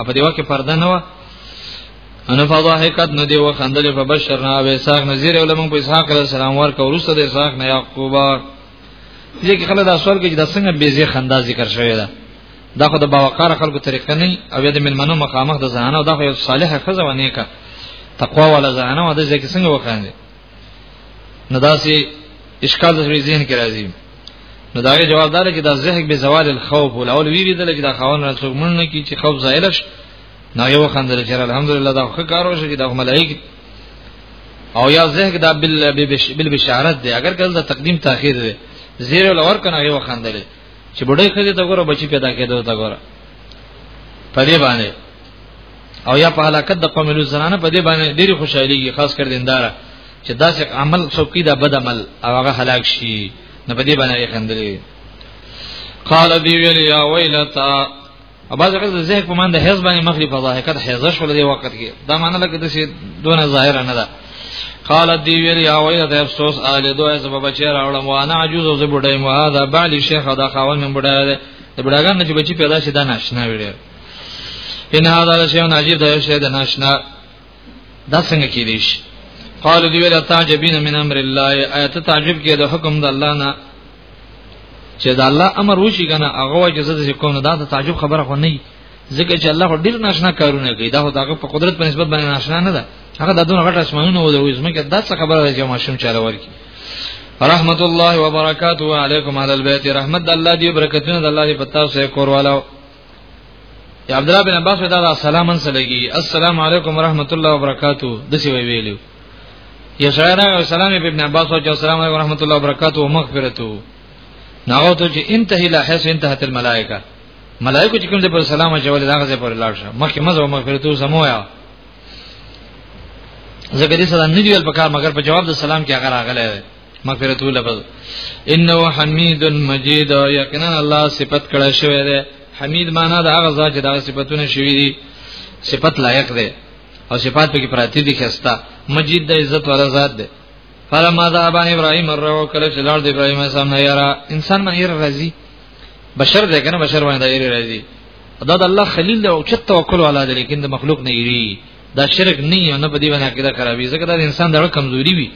اپ دیو کې پرده نه و ان فضحکت نو دیو خندل په بشرنا به اسحاق نذیر علماء په اسحاق علیہ السلام ورکه ورسته د اسحاق نه یعقوب دې کې خلک دا سوال کوي چې د څنګه بیزه خندا ذکر شوی ده دا خو د باوقار خلکو طریقه نه او د منمنو مخامخ د زنانه او دا خو صالحه خزه ونه کا تقوا ولا زنانه او د ځکه څنګه وکړي نو داسې اشکال د ذهن کې راځي نو دا جواب دار چې دا زهق به زوال الخوف الاول ویری دل چې دا خاون را څوک مونږ نه کی چې خوف زایل شي نو یو خندل چې الحمدلله دا خو کار وشي چې دا ملائکه او یا زهق دا بل بل بشارت دی اگر کله دا تقدیم تاخير دی زیر الاور کنه یو خندل چې بډای خدي ته ګوره بچی پیدا کېدو ته ګوره په دې باندې او یا په هلاکت د قوم لوط زنانه په دې باندې ډېری خوشاليږي خاص کر دیندار چې داسې عمل څوک کی دا بد عمل او هغه هلاک شي نه په دې باندې خندلې قال دی ویل یا ویلتا اباز غز زه په مان د حیز باندې مخری په ظاهقت حیز شول دی وخت کې دا معنی لکه د شي دونه ظاهر نه ده قال دی ویل یا ویلتا افسوس آل دوه سبب بچی راولم وانا عجوز او زبډای مو هذا بعلی شیخ دا خاون من بډای د بډاګان چې بچی پیدا شي دا ناشنا ویل ان هذا شيء عجيب دا شيء د ناشنا دا څنګه کیدیش قال دی ویل تعجبین من امر الله ایت تعجب کې د حکم د الله نه چې د الله امر وشي کنه هغه وجه زده کوم نه دا د تعجب خبره خو نه ځکه چې الله ډیر ناشنا کارونه کوي دا هغه په قدرت په نسبت باندې ناشنا نه ده هغه د دون غټ اسمانونه و د وزمکه دا څه خبره ده چې ماشوم چاله ورکی رحمت الله وبرکاته علیکم علی البیت رحمت الله دی برکتونه د الله دی پتا سه کور والو یا عبد الله بن عباس ودا دا سلام ان سلګي السلام علیکم ورحمت الله وبرکاتو د سی ویلو یا شاعر او سلام ابن عباس او السلام علیکم ورحمت الله وبرکاتو او مغفرتو ناغو ته چې انتهی لا حس انتهت الملائکه ملائکه چې کوم دې پر سلام اچول دا غزه پر لاړ شه مخکې مزه او مغفرتو سمویا زګری سره نه دیول پکار مگر په جواب د سلام کې هغه راغله مغفرت لفظ انه حمید مجید یقینا الله صفت کړه شوی دی حمید معنا د هغه ذات چې دا صفاتونه شوی دي صفت لایق دی او صفات په کې پراتی دي خستا مجید د عزت والا ذات دی فلما ذهب ابراهيم الرو کله چې لار د ابراهيم السلام نه یرا انسان باندې یې راځي بشر دی کنه بشر باندې یې راځي دا د الله خلیل دی او چې توکل ولا دی لیکن د مخلوق نه یری دا شرک نه یو نه په دې باندې عقیده خرابې ځکه دا انسان دغه کمزوري وي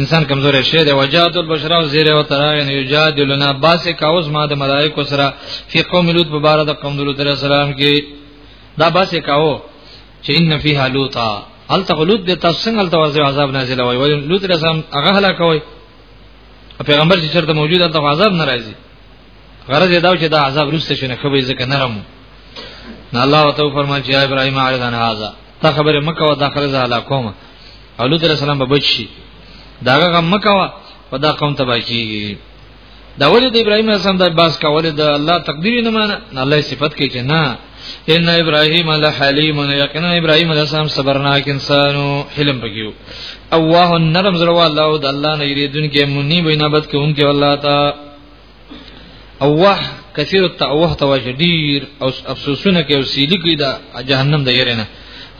انسان کمزور شي دی وجات البشر او زیر او تراین یجادلنا باس کاوس ما د ملائکه سره فی قوم لوط په بار د قوم لوط علیہ السلام کې دا باس کاو چې ان فیها لوطا هل تغلوط د تاسو څنګه تاسو عذاب نازل وای ول لوط علیہ السلام هغه هلاکوي پیغمبر چې چرته موجود هلته عذاب ناراضي غرض دا چې دا عذاب روسته شنه خبرې ځکه نرم نه الله وتعالى فرمایي چې ابراهيم اعرض عن هذا تا خبره مکه و داخله زاله کوم او لوط علیہ السلام به بچي داغه غم مکوا په دا قوم تبا کیږي دا ولې د ابراهیم علیه السلام د باس کول د الله تقدیر نه مان الله صفت کوي چې نه ان ابراهیم لحلیم یقینا ابراهیم علیه السلام صبرناک انسانو حلم بګیو اوه نرم زړه والله د الله نه یریدونکو منی بینابت کوونکو الله تعالی اوه کثیر التعوه توجه ډیر او افسوسونه کوي او سیلی کوي دا جهنم د یره نه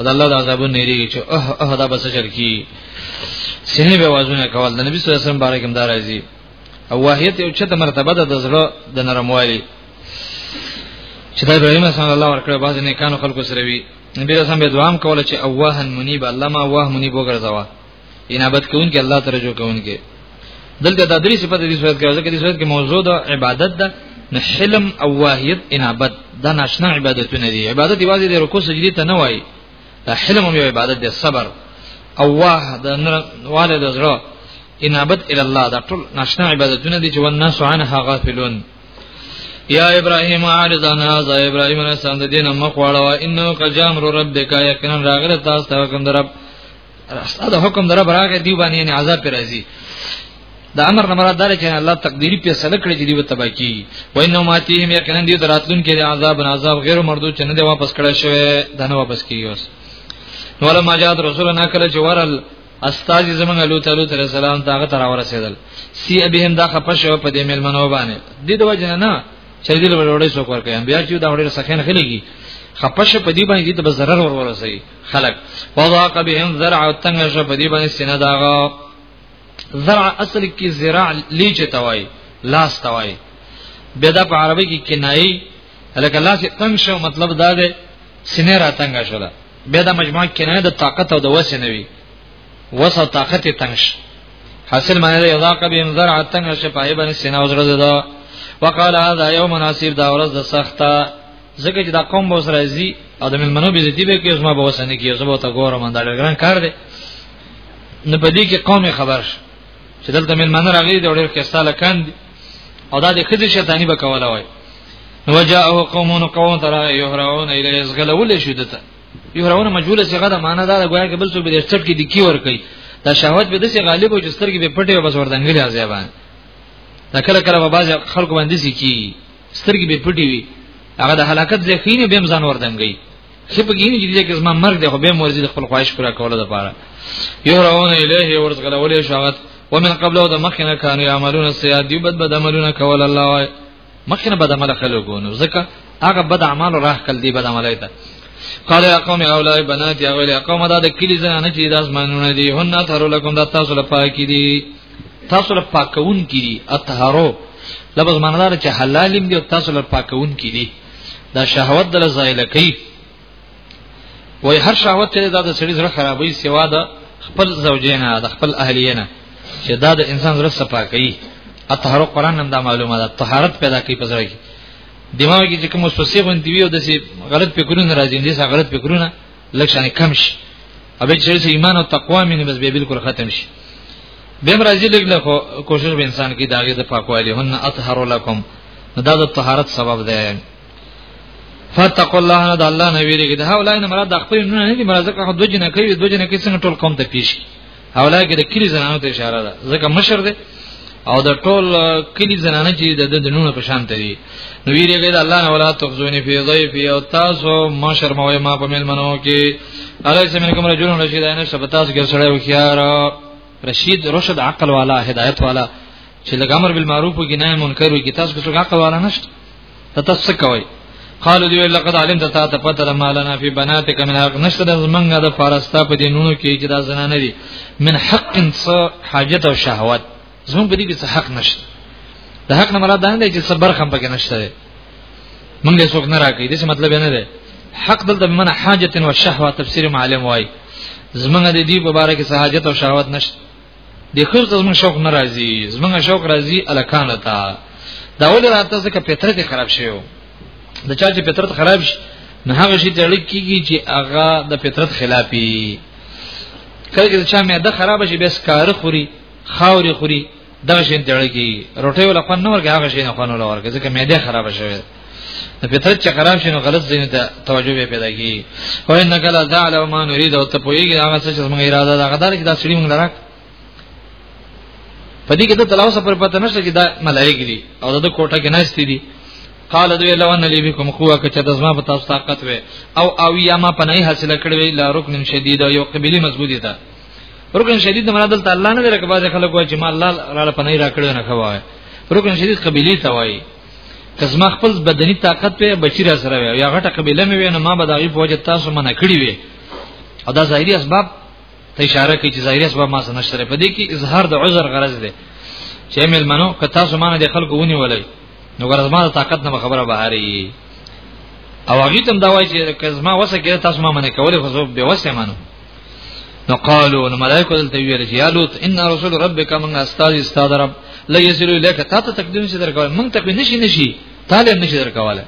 دا الله د عذاب نه لري چې اه اه دا بس چل کی سینې به وازونه کول د نبی صلی الله علیه وسلم بارک هم دار راځي او واهیت او چته مرتبه د زړه د نرموالي چې د ابراهیم اسلام الله ورکړ باز نه کانو خلکو سره وی نبی رسول به دوام کوله چې اوه منیب الله ما واه منیب وګرځوا انابت کوونکی الله ته رجوع کوونکی دلته د درې صفات د صورت کې ځکه د صورت کې موضوع د عبادت ده نو حلم او واهیت انابت دا ناشنا عبادتونه دي عبادت یوازې د رکوع سجدي ته نه وایي دا حلم هم یو عبادت دی صبر او واه د والد زړه انابت ال الله دا ټول ناشنا عبادتونه دي چې والناس عنها غافلون یا ابراهیم عارض عن هذا ابراهیم علیه السلام د دین مخ واړه انه قجام ربک یقینا راغله تاسو ته کوم درب استاد حکم دره براغه دی باندې نه عذاب پر راځي دا امر نه مراد دار چې الله تقديري په سره کړی دی وته باقي وینو ماتي هم یقینا دی دراتلون کې عذاب عذاب غیر مردود چې نه دی واپس کړی شوی دا نه واپس کیږي اوس نو لما جاء رسولنا کله چې ورل استاد زمنګ له تعالی تر سلام تاغه تر ورسېدل سی ابهم دا خپه شو په دې مل منو باندې د دوه جن نه چې دې وروړې سو کور کوي بیا چې دا وړې سخن خلګي خپه شو په دې باندې دې ته ضرر ور ورسېږي خلق وضاق بهم زرع تنگ شو په دې باندې سینه داغه زرع اصل کې زراع لیچ توای لاس توای بدا په عربی کې کنایي الکه لاس تنگ شو مطلب دا دی سینه را تنگ شو دا بدا مجموعه کنایه د طاقت او د وسه نوي وسه طاقت تنگ شو حاصل معنی دا یضاق بهم زرع تنگ شو په دې باندې سینه وزره ده وقال هذا يوم ناصيب دا ورځ د سخته ځکه چې دا قوم به سره زی او د ملمنو به زیتی به کې زما به وسنه کې زما ته ګورم دا ګران کار دی نه پدې کې قوم خبر شي چې دلته ملمنو راغلي دا ډېر کساله کاند او دا د خځې شیطانی به کوله وای نو جاءه قومون قوم ترى يهرعون الى يزغلول شدته يهرعون مجهوله صيغه ده معنی دا ګویا کې بل څه به چټ کې دکی ور کوي دا شهوت به د څه غالب او جستر کې به پټي او بس وردنګلي ازیبان دا کله کله به باز خلکو باندې سکی سترګې به پټي وي هغه د هلاکت ځخینه به ځان وردنګي چې په ګینه کې چې زما مرګ دی خو به مرزي د خپل خواهش پورا کوله د پاره یو راون الیه ورزغله ولې شغت ومن قبل او د مخنه کانو عملونه سیاد دی بد بد عملونه کول الله مخنه بد عمل خلکو نو ځکه هغه بد اعمال راه کل دی بد عمل ایته قال يا قوم اولای بنات یا ویل قوم دا د کلی زنانه چې د اسمانونو دي هن تر لکم د تاسو لپاره کې دي تاسو له پاکون کې دي اطهرو لفظ ماندار چې حلالم دي او تاسو له پاکون کې دي دا شهوت دل زایل کوي وای هر شهوت چې دا د سړي زړه خرابوي سوا د خپل زوجینا د خپل اهلینا چې دا د انسان زړه صفا کوي اطهرو قران هم دا معلومه ده طهارت پیدا کوي په زړه کې دماغ کې چې کوم وسوسه غوندي وي او د غلط فکرونه راځي دي غلط فکرونه لږ شان کم شي ابه چې ایمان او تقوا مینه بس به بالکل ختم شي به مرضی لګ له کوشش به انسان کی داګه د پاکوالی هن اطهر لكم دا د طهارت سبب ده فتق الله نه د الله نه ویریږي دا ولای نه مراد د خپل نه نه دي مراد که دوه جنہ کوي دوه جنہ کې څنګه ټول قوم ته پیش حواله کې د کلی زنانو ته اشاره ده ځکه مشر دی او د ټول کلی زنانه چې د د نونو په شان ته دي نو ویری غیر الله نه ولا تخزونی فی ضیف او تاسو ما شرموي ما په مل منو کې الیس منکم رجل رشید ان شبتاس ګر سره وخیار رشید رشد عقل والا هدایت والا چې لږ امر بالمعروف او نهي منکر وي تاسو کو څنګه قواله نشته تاسو څه کوئ قالو دی لقد علمت تا ته پته ما لنا فی بناتک من حق نشته د زمنګ د فارستا په دینونو کې چې دا زنانه دي من حق انس حاجت او شهوت زمون په دې کې څه حق نشته د حق نه مراد نه دی چې صبر خم پکې نشته دی مونږ یې څوک نه راکې دې څه مطلب نه دی حق دلته من حاجت او شهوت تفسیر معلم وای زمنګ د دې په اړه کې حاجت او شهوت نشته د خیر ته زموږ شوق نه راځي زموږ شوق راځي الکان ته دا ول راته ځکه فطرت خراب شي د چا چې فطرت خراب شي نه هغه شي ته لک کیږي چې هغه د فطرت خلافي کله چې چا مې د خراب شي بس کار خوري خاوري خوري دغه شي ته لک کیږي روټي ولا خپل نور هغه شي نه خپل ولا ورګه ځکه مې د خراب شوی د فطرت چې خراب شي نو غلط ځین ته توجه به پیدا کی او ان کله زعل او ما نريد او ته پويږي هغه څه چې موږ اراده دا غدار کې دا سړي موږ لراک پدې کې ته تلاوسه پر پته نشته چې دا ملایګ دي او د کوټه کې ناشتي دي قال دوی لو ان لی بكم قوه کچ د زما په تاسو طاقت وي او او یا ما پنای حاصل کړی وی لا رکن شدید او یو قبلی مضبوطی ده رکن شدید مراد الله تعالی نه درکه باز خلک وای چې ما الله را پنای را کړو نه خوای رکن شدید قبلی ته وای کزما خپل بدني طاقت په بچی را سره وي یا غټه قبيله مې وینه ما به دغه فوج تاسو منع کړی وي او دا ظاهري اسباب ته اشاره کوي چې ظاهري اسباب ما سره نشته په دې کې اظهار د عذر غرض دی چې مل منو که تاسو مانه د خلکو ونی ولای نو غرض ما د طاقت نه خبره بهاري او هغه تم دا وایي چې کزما وسه کې تاسو ما منع کولې خو به وسه منو نو قالو نو ملائکه دلته ویل چې یا لوط ان رسول ربک من استاد استاد رب لا یسلو الیک تا ته تقدیم شي درکول مونږ ته نشي نشي طالب نشي درکواله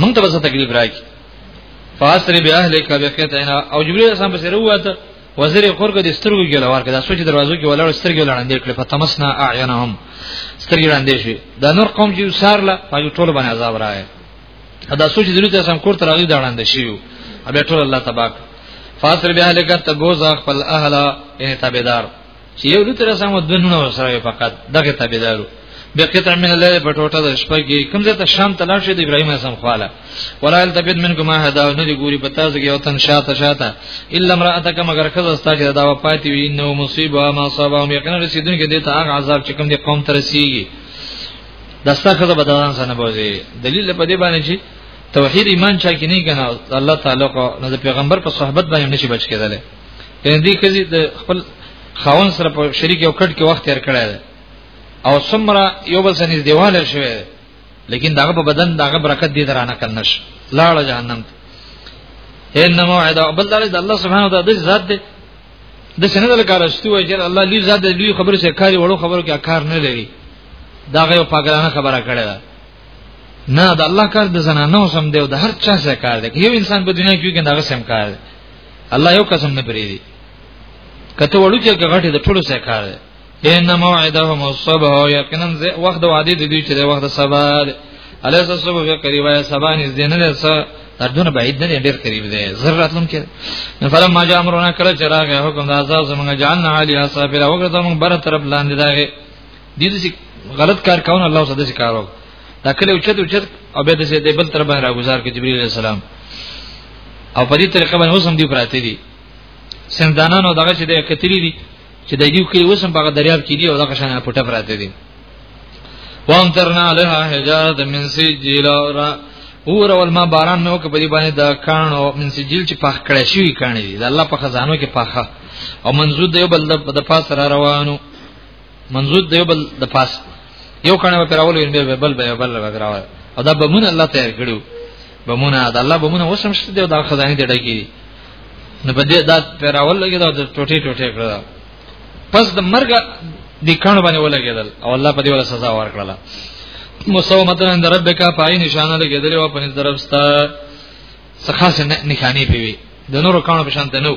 مونږ ته بس تکلیف راکی فاسر به اهلک به قطعنا او جبرئیل سم بسره وته وزیر خور کې د سترګو کې لوار کې د سوچ دروازو کې ولاړ سترګې ولاندې کړې په تمسنا اعینهم سترګې ولاندې شي دا نور قوم چې سارله په ټول باندې عذاب راغی دا سوچ د لوی اسلام کور ته راغلی دا وړاندې شیو بیا ټول الله تبارک فاسر به اهل کته بوزا خپل اهل ان تابعدار چې یو لوی اسلام دونه سره فقط دغه تابعدارو به قطع من الله په ټوټه د شپه کې کوم ځای ته شام ته لاړ شي د ابراهيم اسلام خواله ولا التبد منکم ما هدا نه دی ګوري پتا زګي او تن شاته شاته الا امراتک مگر خزه ستا چې دا وفات وي نو مصیبه ما صابهم یقینا رسیدونکي د ته هغه عذاب چې کوم دی قوم ترسيږي دستا خزه بدلان سره بوزي دلیل په دې باندې چې توحید ایمان چا کې نه کنه الله تعالی کو نه پیغمبر په صحبت باندې نشي بچ کېدل یعنی دې خزه د خپل خاون سره په شریک یو کټ کې وخت تیر کړی دی او سمرا یو بل سنځ دیوال شوی لیکن داغه په بدن داغه برکت دې درانه کنه شي لاړ جهنم ته ان موعد او بل دار د الله سبحانه و تعالی ذات دی د سنه د کار استوي چې الله لوی ذات دی لوی خبره سره کاری وړو خبرو کې کار نه لري دا غو پاګرانه خبره کړې ده نه د الله کار د زنانو سم دی او د هر چا سره کار دی یو انسان په دنیا کې ګنده سم کار دی الله یو قسم نه پریدي کته وړو چې غټه د ټولو سره کار دی ان موعدهم الصبح یقینا وخت د وعده دی چې د وخت سبا دی الیس الصبح فی قریبا سبا نږدې نه ده سره تردونه بعید نه ډیر قریب دی ضرورت لم کې فلم ما جاء امرنا کړه چې راغی حکم د عذاب زمونږ جان علی اصحاب راوګرځم بر طرف لاندې داغه دې دې غلط کار کاونه الله صدا سي کارو دا کله اوچت اوچت او به دې دې بل تر به را گزار کې جبريل عليه السلام او په دې طریقه باندې اوسم دی پراته دي سندانانو دغه چې د کتلی دي چې د دې کې اوسم په دریاب کې دي او دغه شان پټه پراته دي وامترنا لها حجاره من سجيل اور اول ما باران نو کې په دې باندې دا کان او من سجيل چې پخ کړی شوی کانی دي د الله په خزانو کې پخه او منزود یو بل د پاسه روانو منظور دی بل د پاس یو کنه پر اول یې به بل به بل به راو او دا بمون الله تیار کړو بمونه دا الله بمونه وسم شته دی دا خدای دې ډکی نو په دې دا پر اول لګی دا ټوټه ټوټه کړل پس د مرګ د کڼو باندې ولګیدل او الله په دې ولا سزا ورکړه مسومتن عند ربک پای نشانه لګیدل او په نظر ربستا څه خاصه نښانه پی وی د نورو کانو په شان نو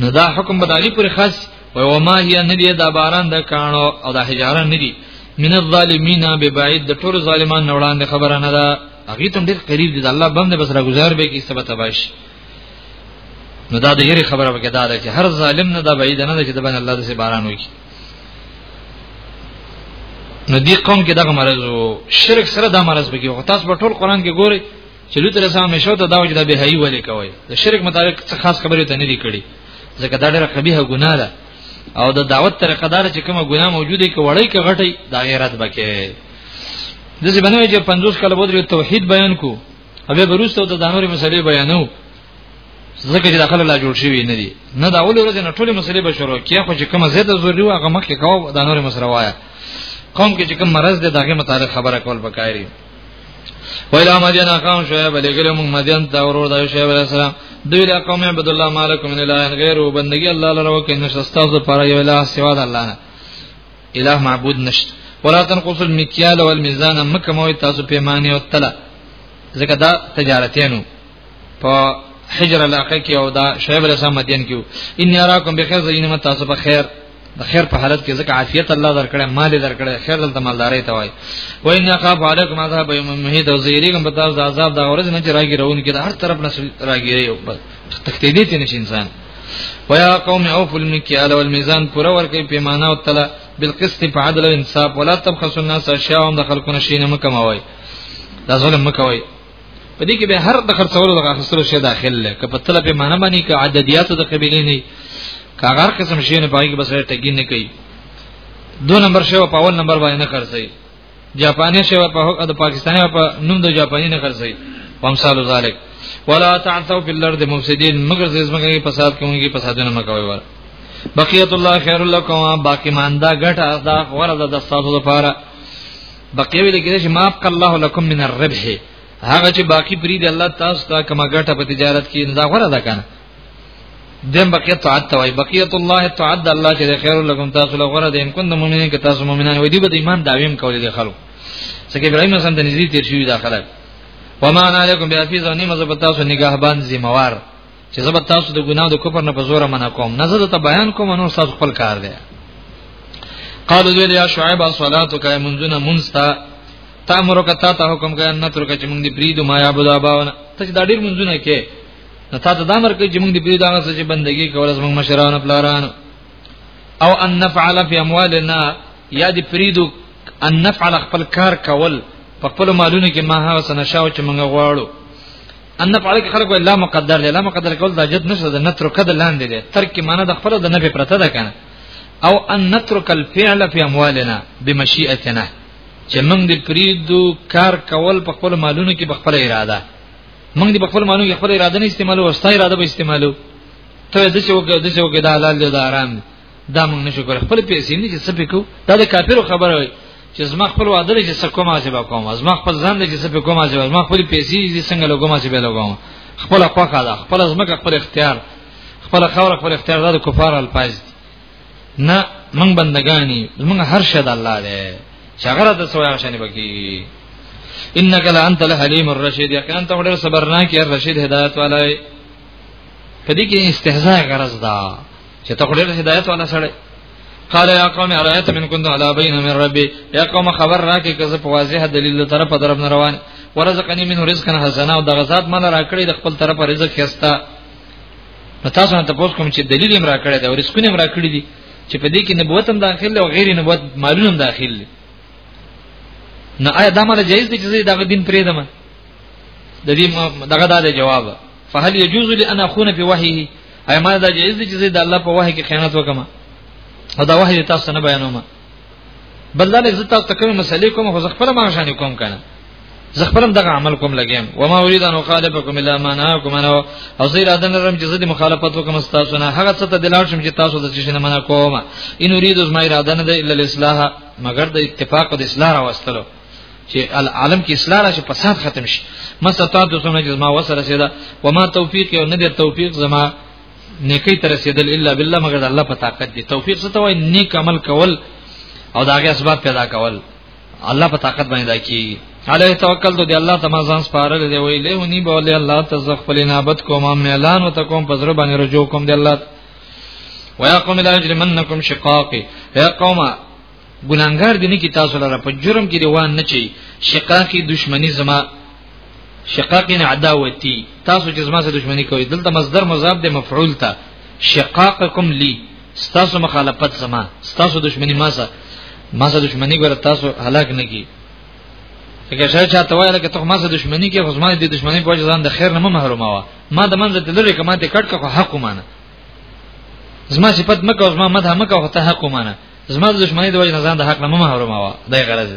نو دا حکم بدالی پر خاص وای و ما هي ندی دا باران د کانو او د حجاره ندی من الظالمین ببعید د ټول ظالمان نه وړاندې خبره نه ده هغه تم ډیر قریب دي د الله بنده بس را گزار به کی سبا تباش نو دا د یری خبره وکړه دا چې هر ظالم نه دا بعید نه ده چې د بن الله د سي باران وکړي نو دی قوم کې دغه مرض او شرک سره دا مرض بګي او تاسو په ټول قران کې ګوري چې لوی تر سره مشو ته دا وجه د بهایي ولې کوي د شرک متعلق څه خاص خبره ته نه دی کړی ځکه دا ډېره قبیحه ګناه ده او د دعوت طریقه دار چې کومه ګناه موجوده کې وړی کې غټي دا غیرت بکې د ځې بنوي چې 50 کله بودري توحید بیان کو او به وروسته د دانوري مسلې بیانو ځکه چې داخله لا جوړ شوی نه دی نه دا اول ورځ نه ټولې مسلې به شروع کیه خو چې کومه زیاته ضروري وه هغه مخکې کاو دانوري مسره وایا قوم کې چې کوم مرز دی داګه متعلق خبره کول پکایري ویلا مدین اقام شعیب علی ګل موږ مدین ته ورور د شعیب علی السلام دوی له قوم عبد الله مالک من اله غیر او بندگی الله لره وکړي نشه ستاسو پر یو اله سوا د الله نه اله معبود نشته ولا تنقص المکیال والمیزان مکه مو تاسو پیمانه او تله زکه دا تجارتینو په حجر علاقه کې او دا شعیب علیہ السلام مدین کې ان یراکم بخیر زینما تاسو په خیر د خیر په حالت کې ځکه عافیت الله درکړي مال درکړي خیر دلته مالداري ته وای و ان خاف علیکم عذاب یوم محید او زیریکم په تاسو د عذاب د اورز نه چې راګی روان کې د هر طرف نه راګی یو بس تختیدې ته نشي انسان ويا قوم اوفوا المكيال والميزان پورا ورکه پیمانه او تله بالقسط په عدل او انصاف ولا تبخسوا الناس اشیاءهم د خلقونه شینه مکموي دا ظلم مکوي په دې کې به هر د خرڅولو د اخستلو شی داخل لې که په طلب معنا باندې که عددیات د قبیلې نه کاغار قسم شی نه پای کې بس ټګی نه کوي دو نمبر شی په اول نمبر باندې نه خرڅي جاپاني شی په حق د پاکستاني په نوم د جاپاني نه خرڅي وامثال ذلک ولا تعثوا في الارض مفسدين مگر زمګي فساد کوونکی فسادونه مکوي ور بقیت الله خیر لکم باقی ماندا غټه دا ورده د تاسو لپاره بقیه ویل کېږي چې ما بقى الله لكم من الربح هغه چې باقی پری دی الله تاسو ته کما ګټه په تجارت کې نه غوړه ده کنه دیم بقیه طاعت توای بقیه الله تعد الله چې خیر لکم تاسو له غره دیم کند مؤمنین که تاسو مؤمنان وې دی به ایمان داویم کولې دي خلک څنګه ابراهیم سم د نږدې تیر شوی داخله وما انا علیکم بیافیز او نیمه زبتا سو نگاهبان ذمہوار چې زه به تاسو د ګناه د کفر نه په زور منع کوم نه زه ته بیان کوم نو تاسو خپل کار دی قالو دوی یا شعیب صلاتک منذنا منستا تامرو کتا ته حکم کوي نه تر کچ مونږ دی پریدو ما یعبد اباونه ته دا ډیر منځونه کې نو تا ته دا امر کوي چې مونږ دی پریدو هغه څه چې بندگی کول زموږ مشران پلاران او ان نفعل فی اموالنا یا دی پریدو ان نفعل خپل کار کول په خپل مالونو کې ما هغه سنشاو چې مونږ غواړو ان پاره کې خلک لا مقدر لا مقدر کول د جد نشه د نتر کده لاندې دي ترک معنی د خپل د نفي پرته ده کنه او ان نترک الفعل فی اموالنا بمشیئتنا چې موږ د پریدو کار کول په خپل مالونو کې په خپل اراده موږ د خپل مالونو کې خپل اراده نه استعمالو او ستای اراده به استعمالو ته د څه وګړو د څه وګړو د حلال د حرام دا موږ نشو کول خپل پیسې نه چې سپې کو دا د کافرو خبره وي چې زما خپل وعده چې څه کومه چې به کوم زما خپل ځان چې سپې کومه چې زما خپل پیسې دې څنګه لګومه چې به لګوم خپل خوخه ده خپل زمکه خپل اختیار خپل خور خپل اختیار ده کفار الفاظ نه موږ بندگانی موږ هر شی د الله دی چې هغه د سویا شنه بکی انک لانت الحلیم الرشید یقینا ته ډېر صبرناک یا رشید هدایت والای کدی کې استهزاء غرض ده چې ته خو ډېر هدایت والا سره قال يا قوم ارايت من كنت على بين من ربي يا قوم خبر راکې که زه په واضح دلیل طرف درب نه روان ورزقني منه رزقا حسنا او دغه ذات مال راکړي د خپل طرف رزق خستا نو تاسو ته پوښتنه کوم چې دلیل یې راکړی دا رزقونه یې راکړي دي چې په دې کې نبوت هم داخل دی او غیر نبوت مالونه هم داخل دي نو آیا دا مال جایز دی چې زه دغه دین پرې دم د دې دغه دا جواب فهل يجوز لي ان اخون في وحيه اي ما دا جائز دي چې زه د الله په وحي کې خیانت وکم او دا وحي تاسو نه بیانوم بل دا لږه تاسو تکوي مسلې کوم خو خپل ما شان کوم کنه زه خپلم دغه عمل کوم لګیم و ما اريد ان اخالفكم الا ما نهاكم عنه او زه اراده لرم چې زه د مخالفت وکم تاسو نه هغه څه ته دلاړ شم چې تاسو د چشنه منع کوم ان اريد از ما اراده نه ده الا الاصلاح مگر د اتفاق او د اصلاح راوستلو چې العالم کې اصلاح راشي فساد ختم شي مستطاعت څنګه چې ما وسره سیدا و ما توفیق یو نه دی توفیق زما نیکی تر رسیدل الا بالله مگر الله په طاقت دی توفیق څه ته وای نیک عمل کول او داګه اسباب پیدا کول الله په طاقت باندې دا کی علیه توکل ته دی الله تما ځان سپارل دی وی له نی بوله الله تزخ خپل نابت کوم ام اعلان وتکوم پزر باندې رجو کوم دی الله ويا قوم لا يجرمنكم شقاقي يا قوم ګناګار دي نه کی تاسو لره په جرم کې روان نه چي شقاقي دشمنی زما شقاقي نه عداوتي تاسو چې زما سره دشمنی کوي دلته مصدر مضاف دی مفعول ته شقاقکم لی تاسو مخالفت زما تاسو دشمنی ما سره ما سره دشمنی ګره تاسو هلاک نه کی که شای چا ته وایله که ته ما سره دشمنی کې خو زما دې دشمنی په ځان د خیر نه محرومه وا ما د منځ ته لری کما ته کټ کړه حق ومانه زما صفت مکه او زما مدح مکه او ته حق ومانه زما د دشمنی د وجه نه ځان د حق نه مه حرام وا دای غرض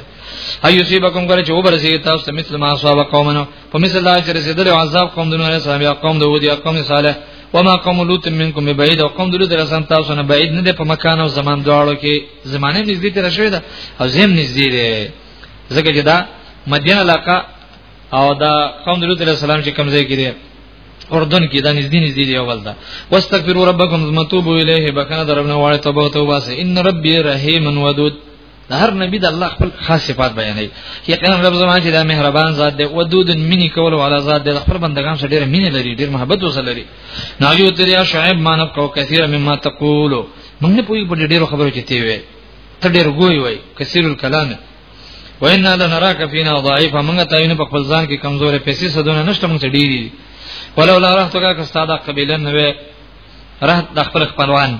هيو سی بكم کرے چې وبرسي تاسو مثل ما اصحاب قومنا په مثل الله چې رسیدل عذاب قوم د نوح علیه السلام یا قوم د هود یا قوم صالح وما قوم لوط منکم بعید او قوم د لوط رسن تاسو نه بعید نه دی په مکان او زمان دواړو کې زمانه نږدې تر شوې ده او زم نږدې ده زګه جدا مدین علاقه او دا قوم د لوط علیه السلام چې کمزې کړي اردن کې دا نږدې نږدې دی اول دا واستغفروا ربکم ثم توبوا الیه بکنه درنه واړه توبه توبه سه ان ربی رحیم ودود د هر نبی د الله خپل خاص صفات بیانوي یقینا رب زمان چې دا مهربان ذات دی ودود منی کول والا ذات دی خپل بندگان سره ډیر مینه لري ډیر محبت وسره لري ناجو تریا شعیب مانب کو کثیر مما تقولو موږ نه پوي په ډیرو خبرو کې تی وي ته ډیر ګوي وای کثیر الکلام وینا د نراک فینا ضعیفه موږ ته یې په خپل ځان کې کمزورې پیسې سدونه نشته موږ ته ډیری ولولا رحتګه که استاد قبیله نه وي رحت د خپل خپلوان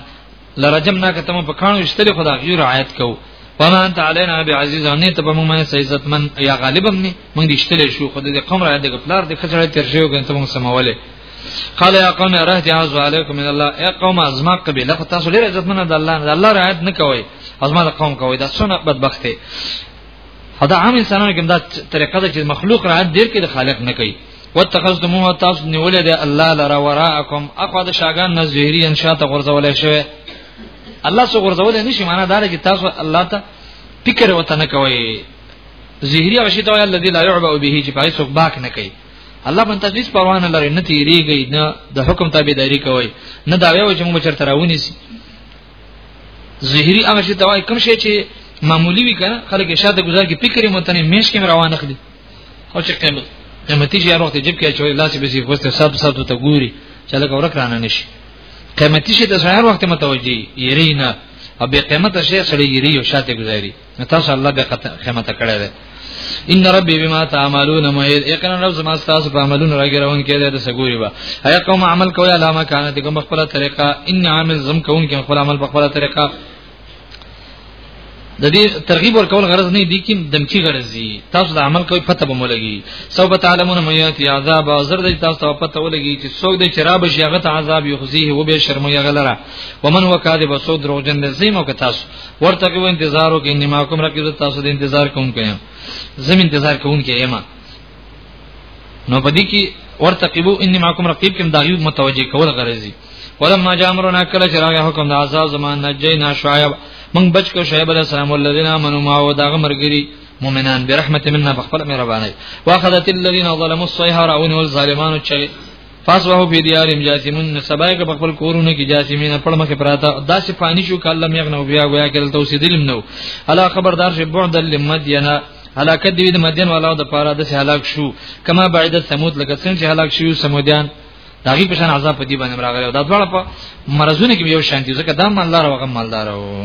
لرجم نه کته په کانو اشتري خدا غیر رعایت کو وما انت علينا بعزيز ان ته په موږ باندې عزت من یا غالبم نه موږ اشتري شو خو د قوم را دغه پلار د خچړې تر شیو کنه موږ سموله قال يا قوم رحت عز عليكم من الله اي قوم ازما قبيله تاسو ډیر عزت من د الله د الله رعایت نه کوي ازما د قوم کوي دا څونه بدبخت دی دا عام انسانانو کې دا طریقه ده چې مخلوق را دیر کې د خالق نه کوي واتخذتموه تاسو نیولې ده الله لرا وراءکم اخو د شاګان نه زهری ان شاء ته غرزولې شوی الله سو غرزولې نشي معنا دا چې تاسو الله ته فکر وته نه کوي زهری او شیطان الذي لا يعبأ به چې پای څوک باک نه کوي الله من تجلیس پروان لري نه تیریږي نه د حکم تابعداري کوي نه دا ویو چې موږ چرته راونی سي ظهری هغه شی توای کوم شی چې معمولی وی کنه خلک شاته گزار کې فکر متنه میش کې روان اخلي او چې قیمت قیمتي شی هر وخت جيب کې چوي لاس به سي خوسته سب سب ته ګوري چې لکه ورک رانه نشي قیمتي شی د هر وخت متوجي یرینا او به قیمت شی سړی یری او شاته گزاري نو تاسو الله به خیمته کړی دی ان ربي بما تعملون مهيد اقرا رب زما تاسو په عملونو راګرون کې ده سګوري با هيا کوم عمل کوي علامه کانه دي کوم خپل طریقه ان عامل زم کوم کې خپل عمل په خپل طریقه د دې ترغیب ورکول غرض نه دی کې دمکی غرض دی تاسو د عمل کوي پته بمو لګي سو به تعلمون میات عذاب او زر د تاسو ته پته ولګي چې څوک د شراب شي هغه ته عذاب یو خزیه و به شرمو یا غلره ومن وکاذب سو دروغجن لزم او که تاسو ورته کې انتظار وکړئ انما کوم رقیب تاسو د انتظار کوم کړئ زم انتظار کوم کې ایما نو پدې کې ورته کې وو انما کوم رقیب کوم دایو متوجه کول غرضی ولما جامرنا کله چې راغی حکم د عذاب زمان نجینا شعیب من بچ کو شعیب علیہ السلام والذین آمنوا معه داغه مرګری مؤمنان برحمت منا بخبر مهرباني واخذت الذين ظلموا الصيحه راون والظالمون چي فاسوه فی دیارهم جاسمون سبای که خپل کورونه کې جاسمین په مخه پراته دا چې فانی شو کله مې غنو بیا ویا کړل توسې دلم نو الا خبردار شه بعد لمدینا هلاکت دی د مدین والاو د پاره د هلاک شو کما بعد ثمود لکه څنګه چې هلاک شو سمودیان داغي په شان عذاب دی باندې راغلی دا ډول په مرزونه کې یو شانتی ځکه دا مالدار وغه مالدار وو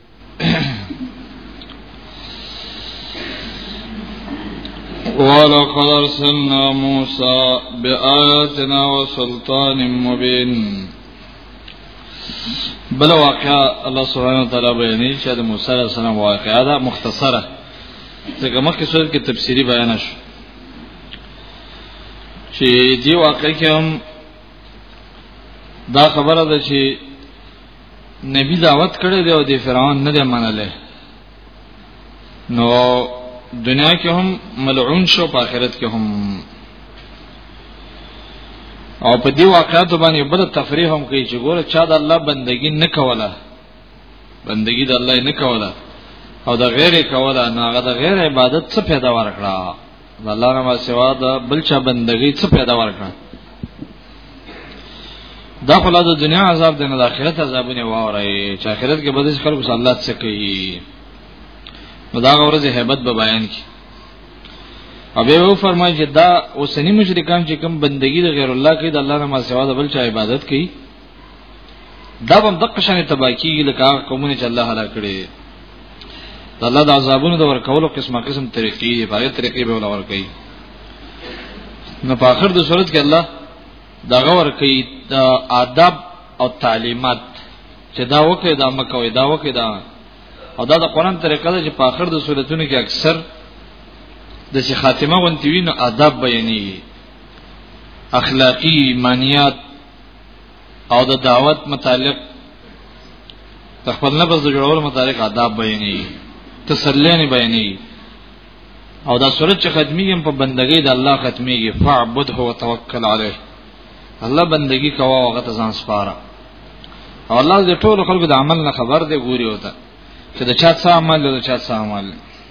ولقد ارسلنا موسى بآياتنا وسلطان مبين بل واقعا الله سبحانه وتعالى بیانې چې د موسی عليه السلام واقعا دا مختصره ځکه مخکې سوال کې تفسیری بیان شو چې دی واقع کې هم دا خبره ده چې نبی دعوت کړی دی او د فرعون نه دی منلی نو دنیا کې هم ملعون شو په آخرت کې هم او په دې واقعاتو باندې بل تفریح هم کوي چې ګوره چا د الله بندگی نه کوله بندگی د الله نه کوله او د غیر کوله نه هغه د غیر عبادت څخه پیدا ورکړه الله نه سوا د بل چا بندګۍ څه پیدا ورکړه دا خلا د دنیا عذاب دی نه د آخرت عذابونه واره چې آخرت کې به د خلکو سره الله څه کوي نو دا ورځ hebat به بیان کی او به و فرمایي چې دا اوسنی مشرکان چې کوم بندگی د غیر الله کوي د الله نه ما سوا د بل چا عبادت کوي دا هم دغه شان تبا کیږي لکه هغه قومونه چې الله هلاک کړي د الله د عذابونو د ورکولو قسمه قسم طریقې په هغه طریقې به ولور کوي نو په اخر د صورت کې الله دا غور کوي د آداب او تعلیمات چې دا وکړي دا مکوي دا وکړي دا او دا د قران طریقه ده چې په اخر د صورتونو کې اکثر د چې خاتمه غونتی وینو آداب بیانېږي اخلاقی مانیات او د دعوت متعلق د خپل نفس د جوړولو متعلق آداب بیانې تسلی نه بیانې او دا سورت چې ختميږي په بندګۍ د الله ختميږي فعبده وتوکل عليه الله بندگی کوا او غته ځان سپاره او الله دې ټول خلکو د عمل نه خبر دی ګوري وته چې د چا څه عمل له چا څه عمل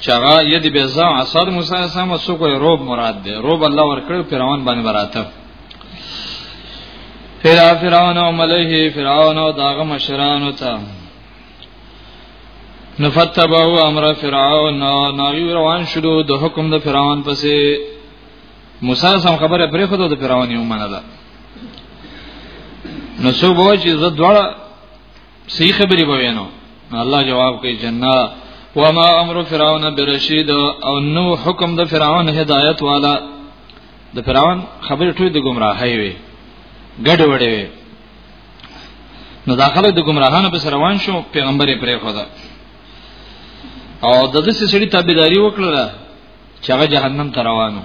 چغا ید به ځا اثر موسی سم سو کو روب مراد دی روب الله ورکړ فرعون باندې براته فرا فرعون او ملئه فرعون او داغه مشرانو ته نفتبعو امر فرعون ناغي روان شلو د حکم د فرعون پسې موسی سم خبره پرې خو د فرعون یې ومنله نو څو بوجي زه دواړه صحیح خبرې به وینو الله جواب کوي جنات وما امر فرعون برشید او نو حکم د فرعون هدایت والا د فرعون خبرې ټول د گمراهۍ وي ګډ وډې وي نو داخله د گمراهانو په روان شو پیغمبر یې پرې خدا او د دې سړي تابعداري وکړه چې هغه جهنم ته روانو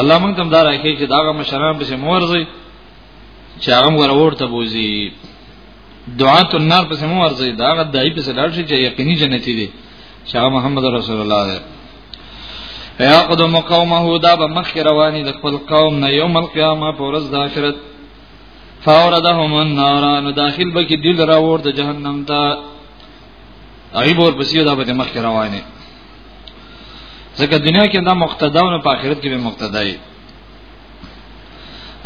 الله مونږ تم دار راکې چې داغه مشران به مورځي چې هغه ور ورته بوزي دعات النار پس مو ورځي دا غد دای په سلام شي چې یقیني جنتی دي چې هغه محمد رسول الله دی یا قدم قومه دا به مخ رواني د خپل قوم نه یوم القیامه پر ورځ د آخرت فاوردهم النار نو داخل بکی دل را ورد جهنم تا ای بور پسیو دا به مخ رواني ځکه دنیا کې دا مقتداونه په آخرت کې به مقتدای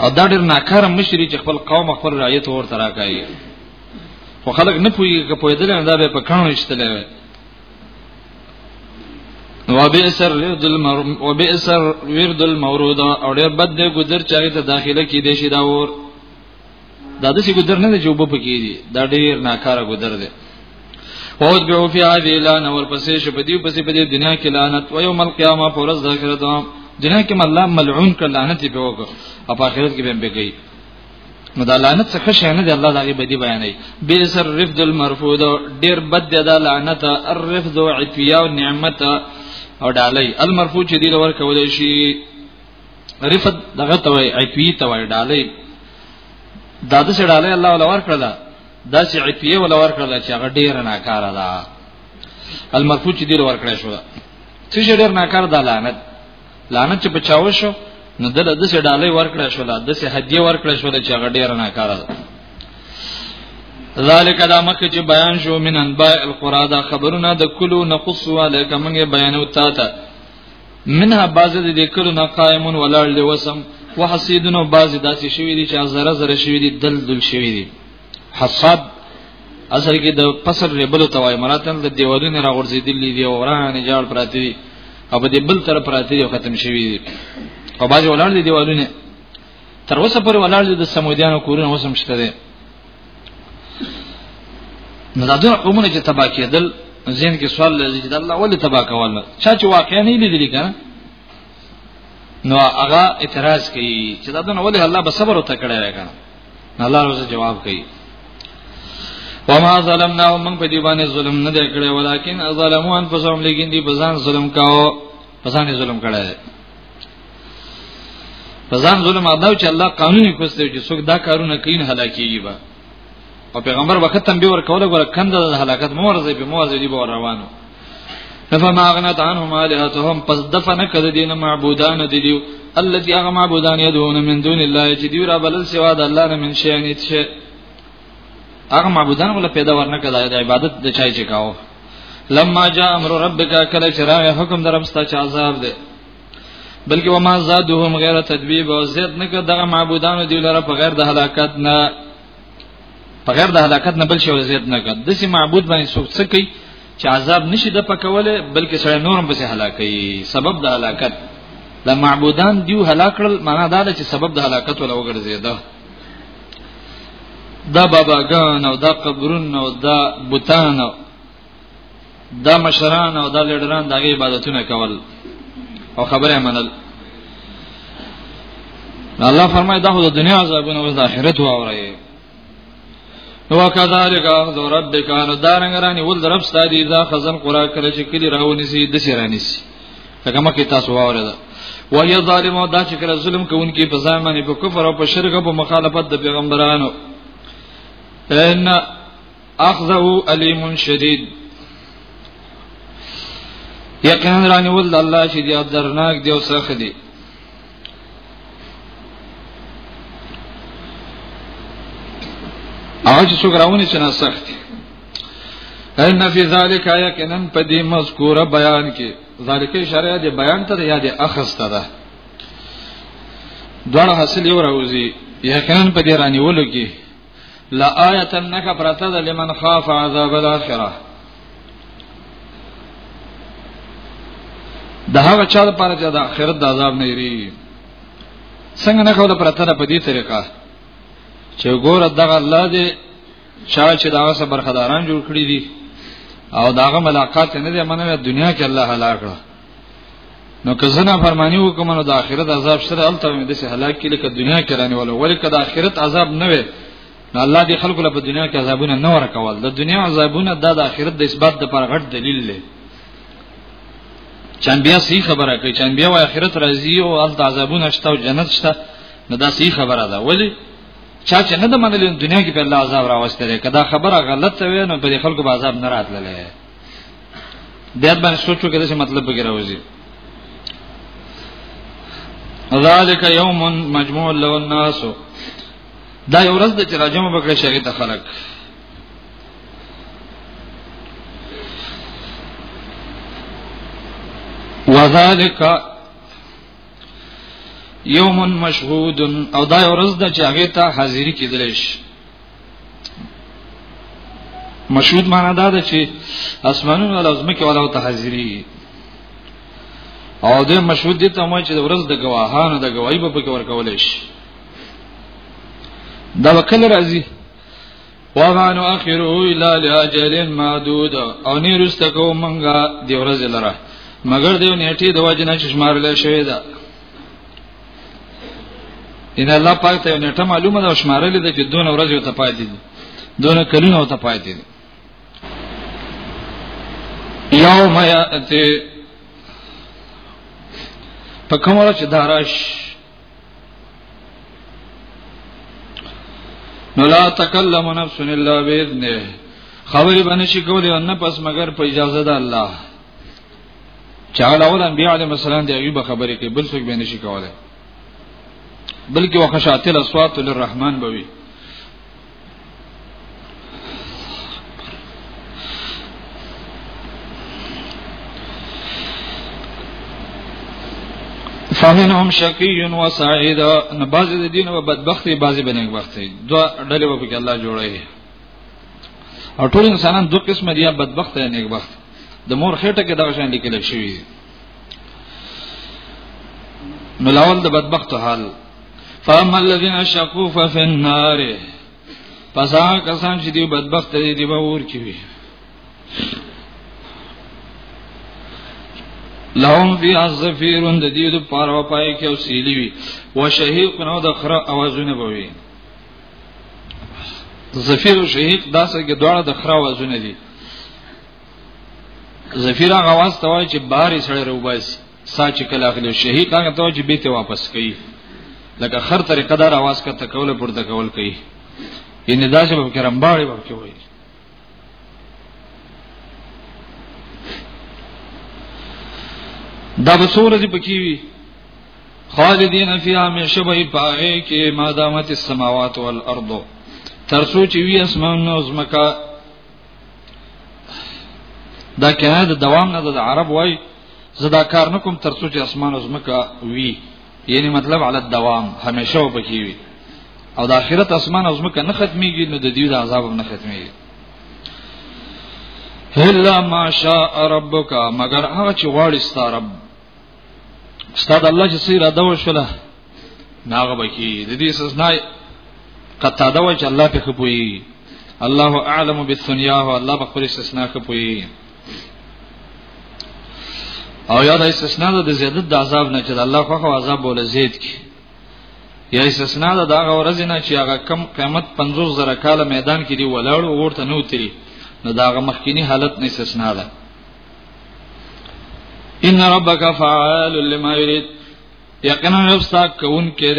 او دا ډېر ناکاره مشري چې خپل قوم خپل رعیت ورته راکایي خو خلک نه پوهیږي که پوهېدل نه دا به په کانو ایستلې وي وبئس الرد المر وبئس الرد المورود او ډېر بد دی ګذر چاري ته داخله کې دي شي دا ور دا د څه ګذر نه دی چې وب پکې دي دا ډیر ناکاره ګذر دی فوت به فی هذه لان ور پسې شپ دی پسې په دې دنیا کې لعنت او یوم القیامه پر ورځ آخرت دنیا کې الله ملعون کړه لعنت په وګ او په آخرت کې به به گئی نو دا لعنت څخه شې نه دی الله دغه بدی بیانې به سر رفد المرفود ډیر بد دی دا لعنت الرفد عطیه او نعمت او ډالۍ المرفود چې دی لور کولای شي رفت دغه ته وای عتوی ته وای ډالې دا د ډالې الله ولا ورکړه دا دا چې عتوی ولا ورکړه چې هغه ډیر ناکاره ده المرفوع چې ډیر ورکړې شو څه چې ډیر ناکاره ده لعنت لعنت چې بچاو شو نو دله د څه ډالې ورکړې شو دا د څه هدیه ورکړې شو چې هغه ډیر ناکاره ده ذالک دا مکه چې بیان شو من انباء القرى دا خبرونه د کلو نقص علیک منګه بیانو تا ته منها بعض د دې کلو نه قائمون ولاړ دی وسم وحسیدونو بعض داسې شوی دي چې زره زره شوی دي دل دل شوی دي حساب اصل کې د فصل ریبل توای مراتل د دیوالونو را غورځېدلې دي اوران جوړ پراتی دي او په دې بل طرف پراتی دي ختم شوی دي او بعض ولاړ دي دیوالونه تر اوسه پورې ولاړ دي د سمودیانو کورونه اوس هم شته دي نو دا دوه قومونه چې تبا کېدل زین کې سوال لږی چې الله ولې تبا کول چا چې واقعا نه لیدلی کنه نو هغه اعتراض کوي چې دا دنه ولې الله به صبر وته کړی راکنه الله روزه جواب کوي وما ظلمنا من په دې باندې ظلم نه دی کړی ولیکن ظلموا انفسهم لیکن دې بزان ظلم کاو بزان ظلم کړی فزان ظلم ادا چې الله قانوني کوسته چې څوک دا کارونه کین هلاکیږي با او پیغمبر وخت تم به ور کوله ګره کند د هلاکت مورزه به مورزه دی به روانو فما اغنت عنهم الهتهم پس دفن کد دین معبودان دی دیو الذي اغه معبودان يدعون من دون الله چې دی را بلل سوا د الله نه من شي نه هغه معبودان ولا پیدا ورنه کړه د عبادت د چای چې کاو لما جاء امر ربک کله چې راغی حکم در رب ستا چې عذاب دی بلکې وما زادهم غیر تدبیب او زید نه کړه دغه معبودانو دی لره په غیر د هلاکت نه په غیر د هلاکت نه بل شي زید نه کړه دسی معبود باندې څوک څه کوي چې عذاب نشي د پکوله بلکې سره نورم به هلاکي سبب د هلاکت د معبودان دیو هلاکړل معنا دا چې سبب د هلاکت ولا وګرځیدا دا باباګان او دا قبرون او دا بوتان دا مشران او دا لیډران دغه عبادتونه کول او خبره منل الله فرمایي دا خو د دنیا عذابونه او د آخرت واوري نو کذالک اخذ ربک ان دارنګ رانی ول رب ستادی دا خزن قرا کړی چې کلی راونی سي د سرانی سي لکه مکه تاسو واورید و یا ظالم او دا چې کړه ظلم کوونکی په ځای باندې په کفر او په شرک او په مخالفت د پیغمبرانو ان اخذه الیم شدید یقینا رانی ول الله چې دی درناک دی او سخت دی هغه چې څوک راونی چې نه سخت ان فی ذلک یقینا پدې مذکوره بیان کې ذالک شرع د بیان ته یا د اخذ ته ده دوړ حاصل یو راوځي یقینا پدې رانیولو کې لا آیت نک پرته ده لمن خاف عذاب الاخره ده هغه چا لپاره چې د آخرت د عذاب نه یری څنګه نه کوله پرته ده په دې طریقه چې ګوره دغه الله دې چا چې دا اوسه برخداران جوړ کړی دي او داغه ملاقات نه دی مننه دنیا کې الله هلاک کړه نو که زنا فرمانی وکم نو د آخرت عذاب سره الته مې د سه هلاک کې لکه دنیا کې رانه ولا ولې که د آخرت عذاب نه وي نو الله دې خلکو له په دنیا کې عذابونه نه ورکول د دنیا عذابونه د آخرت د اثبات لپاره غټ دلیل دی چان بیا صحیح خبره کوي چان بیا و آخرت راځي او ال عذابونه شته او جنت شته نو دا صحیح خبره ده ولی چا چې نه د منل دنیا کې په الله عذاب راوستل کدا خبره غلطه وي نو په خلکو به عذاب نه راتللی بیا باندې سوچو کې څه مطلب به راوځي ذالک یوم مجموع له الناس دا یو ورځ د چې راجم وکړي شګه ته خلق وذالک یوم مشهود او دا یو ورځ د چې هغه ته حاضری کېدل شي مشهود معنا دا ده چې اسمانونو او ځمکه ولا ته حاضرې او د مشهود دي ته مو چې د ورځ د گواهانو د گواہی په پکې ورکول شي دا وکړه راځي وما نؤخره الا لاجل معدود او نه رستکو منګه دی ورځ لره مگر دی نیټه د واجنه چشمار لې شوی دا ان الله پاک ته نیټه معلومه ده شمارلې ده چې دون ورځې ته پاتې دي دون کلونه ته پاتې دي یوم یاتی په کوم ورځ چې داراش نو لا تکلم نفس الا باذنه خبرې باندې شي کولې نه پس مگر په اجازه ده الله چاله اول انبیاء علیهم السلام دی ایوب خبرې کې بل څوک به نشي کولای بلکې وخشات الاصوات للرحمن بوي فمنهم شقي وسعيد نو بعض د دین او بدبخت بعض بنګ بخت دو ډلې په کې الله جوړه او ټول انسانان دوه قسم دي بدبخت یا نیک بخت د مور خېټه کې دا شان لیکل شوی نو لاول د بدبخت حال فاما الذين شقوا ففي النار پس هغه کسان چې دی بدبخت دي دی به ور کی وي لهم فی الزفیر د دې د پاره پای کې او سیلی وي او شهیق نو د خره اوازونه بوي زفیر او شهیق داسې کې دواړه د خره اوازونه دي زفیر هغه واس ته وای چې بار سره روباس سا چې کله اخلي شهید هغه ته چې بیت واپس کوي لکه خر طریقه دار आवाज کا تکول پر تکول کوي ان دا چې په کرم باړې ورکه وای دا به سور دي پکې وي خالدین فی همیشه به پاره کې ما دامت السماوات والارض ترسو چې وی اسمان او زمکا دا کنایه د دوام نه د عرب وای زدا کار نکوم تر څو چې اسمان او زمکه وی یعنی مطلب علی الدوام همیشه وبکی وی او د آخرت اسمان او زمکه نه ختميږي نو د دې د عذاب نه ختميږي الا ماشاء ربک مگر هغه چې غواړي ستاره رب استاد الله چې سیر ادا وشله ناغه بکی د دې استثناء قطاده و چې الله په خپوي الله اعلم بالثنيا او الله په خپل استثناء خپوي او یا د استثناء د زیادت د عذاب نه چې الله خو خو عذاب بوله زید کی یا استثناء د هغه ورځ نه چې هغه کم قیامت 50 زره کال میدان کې دی ولاړ او ورته نو تری نو دا هغه مخکینی حالت نه استثناء ده ان ربک فعال لما یرید یقینا رب ستا کون کې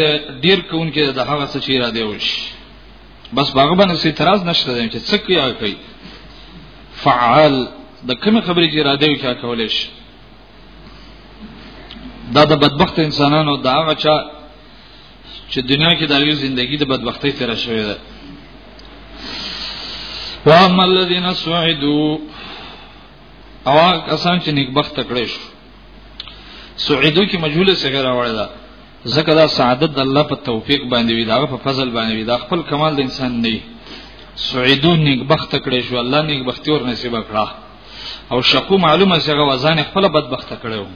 ډیر کون کې د هغه څه چې را دی وش بس باغ باندې سي تراز نشته دی چې څه کوي کوي فعال د کوم خبرې چې را دی وکا کولې شي دا د بدبخت انسانانو دا هغه چا چې دنیا کې د یو ژوندۍ د بدبختی تیر شوی ده واما الذين سعدوا او کسان چې نیک بخت کړي شو سعیدو کې مجهوله څنګه راوړی دا ځکه دا سعادت د الله په توفیق باندې وي دا په فضل باندې وي دا خپل کمال د انسان نه وي سعیدو نیک بخت کړي شو الله نیک بختی ور نصیب کړه او شقو معلومه څنګه وزن خپل بدبخت کړي وو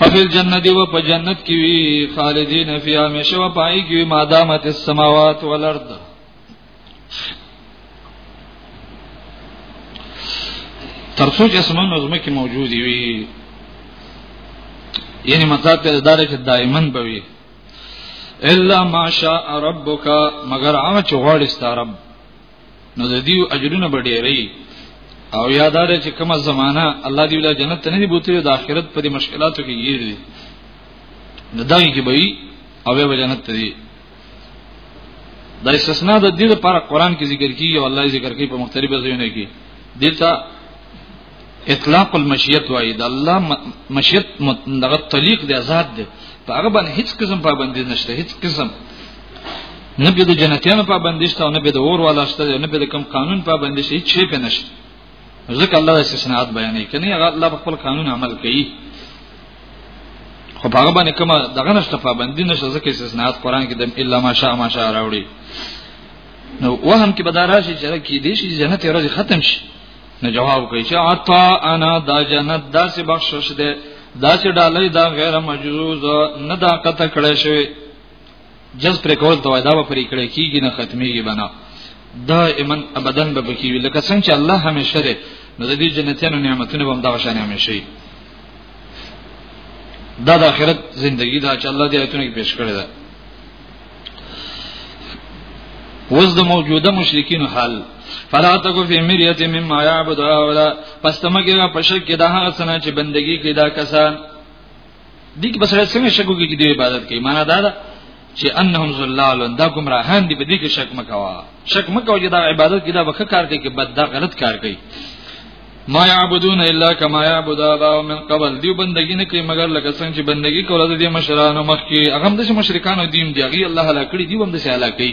ففي الجنه دی و په جنت کې وی خالدین فی همیشه و پای کې ما دامت السماوات والارض ترڅو چې اسمان او زمکه موجود وي یعنی مطلب ته دار چې دایمن بوي الا ماشاء ربک مگر هغه چې غواړي ستارب نو د دې اجرونه به ډېری او یادار چې کومه زمانہ الله دی ولا جنت نه دی بوته د آخرت په مشکلاتو کې یې دي نه دای کې به او به جنت ته دی دا استثناء د دې لپاره قران کې ذکر کیږي او الله ذکر کوي په مختلفو ځایونو کې دلته اطلاق المشیت وایي د الله مشیت دغه طلیق دی آزاد دی په هغه باندې هیڅ قسم پابندی نشته هیڅ قسم نه به د جنتیانو پابندی شته او نه به د اور والا شته نه به د کم قانون پابندی شته هیڅ شي په نشته ځکه الله د صنعت بیانې کني هغه الله په خپل قانون عمل کوي خو هغه باندې کومه دغه نشته پابندی نشته ځکه چې صنعت قران کې د الا ماشاء ماشاء راوړي نو وهم کې بداراشي چې کې دې شي جنت ورځ ختم شي نو جواب کوي چې عطا انا دا جنت داسې بخشش ده داسې ډالۍ دا غیر مجوز نه دا قطع کړی شوی جز پر کول ته دا به پرې کړی کیږي نه ختميږي بنا دائما ابدا به پکې وي لکه څنګه چې الله همیشه ده نو د دې جنتیانو نعمتونه به هم دا شان همیشه وي دا د آخرت ژوندۍ دا چې الله دې ایتونه کې پیش کړی ده وز د موجوده مشرکین حال فلا تکو فی مریت مما یعبد اولا پس تمګه په شک کې دا هغه څنګه چې بندگی کې دا کسان دي کې بسره څنګه شک کوي چې د عبادت کوي معنا دا ده چې انهم زلال دا کوم راهان دي په دې کې شک مکوا شک مکوا چې دا عبادت کې دا وکړه کار کوي کې بد دا غلط کار کوي ما يعبدون الا كما يعبد اباء من قبل دی بندگی نه کوي مگر لکه څنګه چې بندگی کوله د مشرانو مخکې هغه د مشرکانو دین دی هغه الله هلاکړي دی هم د هلاکړي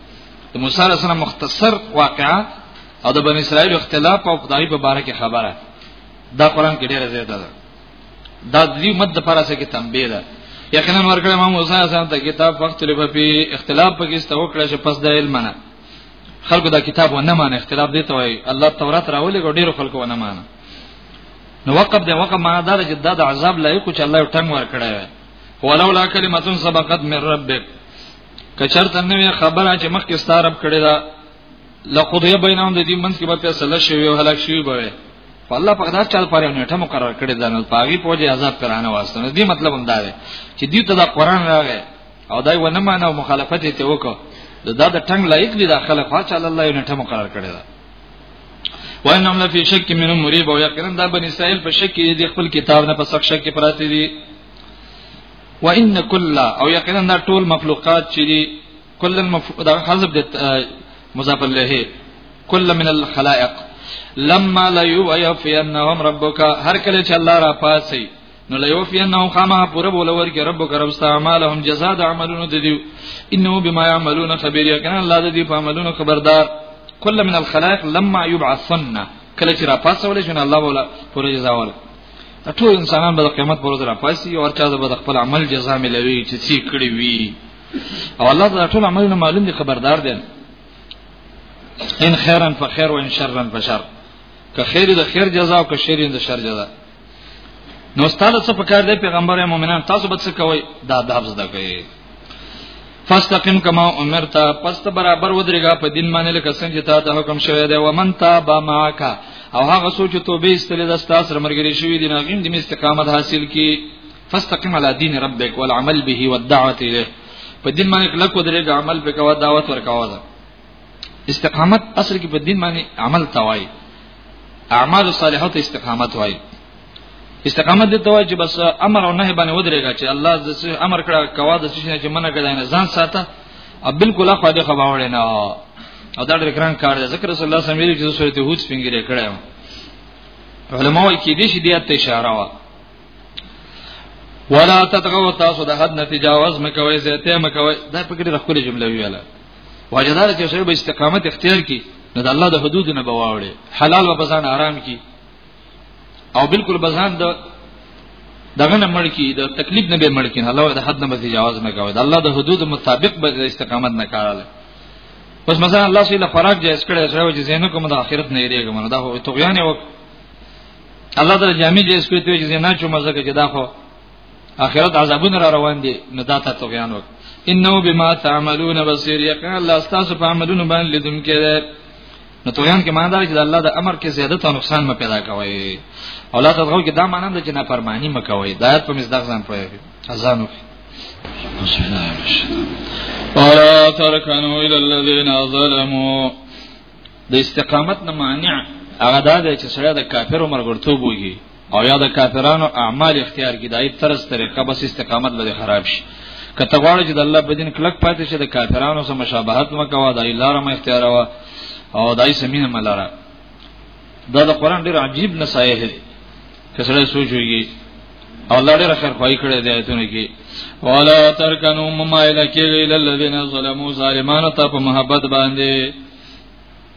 د موسی علیه السلام مختصر واقعا او د بنی اسرائیل اختلاف او خدای په باره کې خبره دا قران کې ډیره زیاته ده دا د دې مد لپاره څه کې تنبیه ده یقینا ورکړه ما موسی علیه السلام ته کتاب وخت لپاره په اختلاف پکې استوکړه چې پس د علم نه خلکو دا کتاب ونه مان اختلاف دی ته وای الله تورات راولې ګو ډیرو خلکو ونه مان نو وقب دی وقب معنا دا چې دا د عذاب لایق چې الله ټنګ ورکړی ولولا کلمتون سبقت من ربک کچرته نوې خبره چې مخکې ستارب کړی دا لقضی بینهم د دې منځ کې به فیصله شوی او هلاک شوی به په الله په داس چل پاره نیټه مقرر کړی دا نو پاغي پوجي عذاب کرانه واسطه نه دی مطلب هم دا دی چې دې ته دا قران راغی او دای ونه مانه او مخالفت یې ته وکړه دا د ټنګ لایق دي دا خلک خاص الله یې نیټه مقرر کړی دا وانهم لفی شک من مریب او یقینا دا بنی اسرائیل په شک کې د خپل کتاب نه په سخت شک کې پراته دي وان کل او یقینا دا ټول مخلوقات چې دي کل المف... دا حذف د مضاف الیه کل من الخلائق لما لا يوفينهم ربك هر کله چې الله را پاسي نو لا يوفينهم خامه پوره بولور کې ربک رب است اعمالهم جزاء عملون د دې انه بما يعملون خبير یقینا الله د دې په عملونو خبردار کل من الخلائق لما يبعثن کله چې را پاسول شي الله ولا پوره جزاء ورکړي ټول انسانان به د قیامت پر ورځ راپاسي او هرچا به د خپل عمل جزا ملوي چې څه کړی وي او الله دا ټول عملونه معلوم دي خبردار دي ان خیرا فخیر و ان شرا فشر که خیر د خیر جزا او که شر د شر جزا نو ستاسو څه پکار دی پیغمبر مؤمنان تاسو به څه کوئ دا د حفظ د کوي فاستقم کما امرت پس ته برابر ودرېګا په دین باندې لکه څنګه چې تا ته حکم شوی دی ومن تاب معك او هغه سوچ ته به استلې د استاد سره مرګري شوی دی نغیم د استقامت حاصل کی فاستقم على دين ربك والعمل به والدعوه الیه په دین باندې کلک ودرېګا عمل په کوا دعوت ورکاوه دا استقامت اصل کې په دین باندې عمل توای اعمال صالحات استقامت وای استقامت دې ته وای چې بس امر او نهي باندې ودرېږي چې الله د څه امر کړه کوا د څه نه چې منع کړه نه ځان ساته او بالکل خو دې خبره نه او دا ډېر ګران کار دی ذکر صلی الله علیه وسلم چې سورته هود څنګه کړه علماء کې دې شې دې ته اشاره وا ولا تتغوا تاسو د حد نه تجاوز مکوي زیته مکوي دا په ګډه خپل جمله ویاله واجدار چې شی به استقامت اختیار کی نو د الله د حدود نه بواوړي حلال و بزان آرام کی او بالکل بزان د دغه نه مړکی د تکلیف نه به مړکی نه الله د حد نه به جواز نه کاوه د الله د حدود مطابق به استقامت نه کاراله پس مثلا الله سې له فراغ جایز کړی سره چې زینو کوم د آخرت نه یریږي منه دا هو توغیان یو الله د جامع جایز کړی ته چې زینا چې مزه کې دا خو آخرت عذابونه را روان دي نه دا ته توغیان وک انه بما تعملون بصیر یقین الله تاسو په عملونو باندې لیدونکي نو تویان کې معنی دا چې د الله د امر کې زیادت او نقصان م پیدا کوي او لا تاسو کې دا معنی ده چې نه فرمانی م کوي دا آیت په مصداق ځان پوهه اذان وکړي ولا تركنوا الى الذين ظلموا د استقامت نه مانع هغه دا دی چې سره د کافر عمر ګرتوب وږي او یا د کافرانو اعمال اختیار کی دای ترس طریقه بس استقامت به خراب شي کته غواړي چې د الله په دین کلک پاتې شي د کافرانو سره مشابهت مکوا دای لارم اختیار وا او دای سمینه ملاره دا د قران ډیر عجیب نصایح دي کسره سوچوږي الله ډیر خیر خوای کړی دی ایتونه کې ولا ترکنو ممایل کېږي للذین ظلموا ظالمانو ته په محبت باندې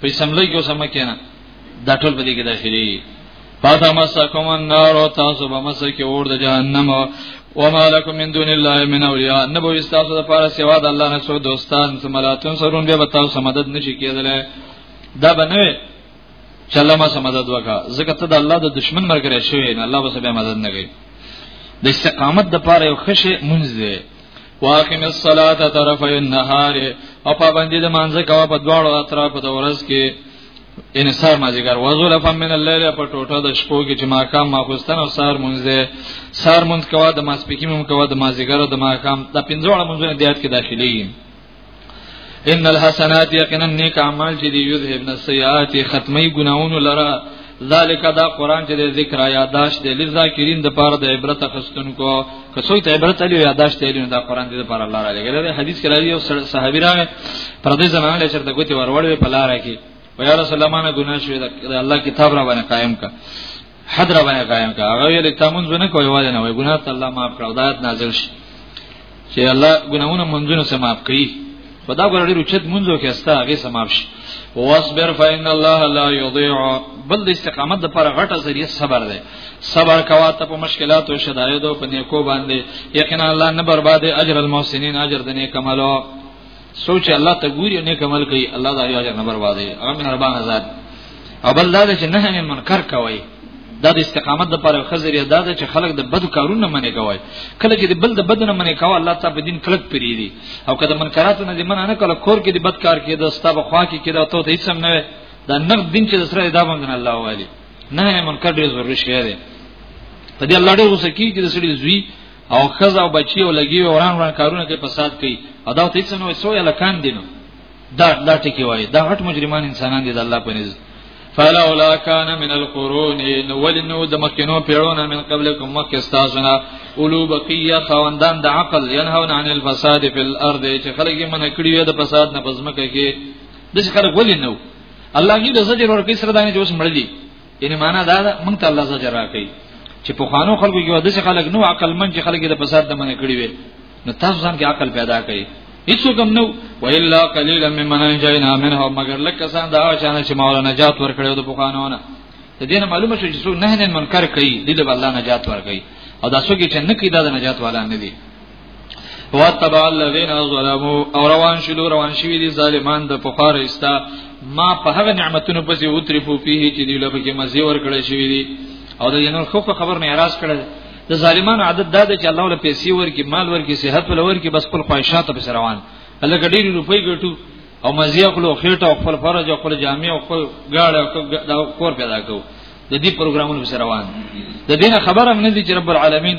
په سملې کې سم کېنه دا ټول په دې کې داخلي پاتا مسکم النار او تاسو به مسکه اور د جهنم وما لكم من دون الله من اولیاء نبو استاسو د پاره سوا د الله نه سو دوستان ثم لا تنصرون به تاسو مدد نشي کېدل دا بنوي چله ما سم مدد وکا زکه ته د الله د دشمن مرګره شوی نه الله به سبه مدد نه کوي د استقامت د پاره یو خشه منځ دی واقم الصلاه طرف النهار او پابندی د مانځه کوا په دواړو اطراف د ورځ کې انصار مازیګر وزول فم من الليل په ټوټه د شپو کې چې ماقام ماخستن او سار مونږ ده سار مونږ کوا د ماسپکیم هم کوا د مازیګر او د ماقام د پنځوړه مونږ نه دیات کې داخلي ان الحسنات یقینا نیک اعمال چې دی یذهبن السیئات ختمی ګناونو لرا ذالک دا قران چې ذکر یاداش دی لذاکرین د پاره د عبرت خستونکو که څوی ته عبرت علی یاداش دی نو دا قران دې لپاره الله را لګل دی حدیث کې راځي یو صحابي راغی پر دې زمانه له چرته ګوتی ورول په لار کې ویا رسول الله ما نه ګناه شوی دا الله کتاب را باندې قائم کا حد را باندې قائم کا هغه ویل ته مونږ نه کوي واده نه وي ګناه ته الله معاف کړو دایت نازل شي چې الله ګناونه مونږونو سم معاف کړي خدا ګور ډیر چت مونږو کې استا هغه سم معاف شي واصبر فإن الله لا يضيع بل د استقامت لپاره غټه ذریعہ صبر ده صبر کوا ته په مشکلاتو او شدایدو په نیکو باندې یقینا الله نه برباد اجر المحسنین اجر د نیک عملو سوچ الله ته ګوري نیک عمل کوي الله دا یو اجر نه بربادي هغه مهربان ذات او بل دا چې نه هم منکر کوي دا د استقامت لپاره خزریا دا چې خلک د بد کارونه منې کوي کله چې د بل د بد نه منې کوي الله تعالی په دین کلک پری دي او کله منکرات نه دې منع نه کله کور کې د بد کار کې د ستابه خوا کې کې دا ته هیڅ هم نه دا نقد دین چې سره دا باندې الله والی نه منکر ډیر ضروري شی دی په دې الله ډېر وسکی چې د سړي زوی او خزا او بچي او لګي وران وران کارونه کوي فساد کوي او دا ته څه نو سو یا لکان دي نو دا دا ټکی وایي دا غټ مجرمان انسانان دي د الله په نزد فلولا کان من القرون نو ولنو د مخکینو پیړونه من قبلکم مخک استاسنا اولو بقیه خواندان د عقل ينهون عن الفساد فی الارض چې خلک یې منع کړی وي د فساد نه پزمکه کې د خلک ولنو الله دې د زجر ورکې سره دانه جوس مړلی یعنی معنا دا ده مونږ ته الله زجر راکړي چې په خوانو خلکو کې ودې چې خلک نو عقل من چې خلک د فساد د منې کړی وي نو تاسو ځان کې عقل پیدا کړئ هیڅ کوم نو ویلا قلیلا ممن انجینا منه مگر لکه سان دا چانه چې مولا نجات ورکړو د بوخانو نه د دې معلومه شو چې څو نه نه منکر کوي د الله نجات ورکړي او دا څوک چې نه کوي دا د نجات والا نه دي واتبع الذين ظلموا او روان شلو روان شوی دي ظالمان د پخار استا ما په هغه نعمتونو پسې وترفو پیه چې دی لپاره کې مزي ور کړی شوی دي او د جنور خو خبر نه اعتراض کړل د ظالمانو عادت دا دی چې الله له پیسې ورکی مال ورکی صحت ول ورکی بس خپل خواهشات په روان الله ګډي روپۍ ګټو او مزي خپل خېټه او خپل فرج او خپل جامع او خپل ګاړه او کور پیدا کو د دې پروګرامونو سره روان د دې خبره نه دي چې رب العالمین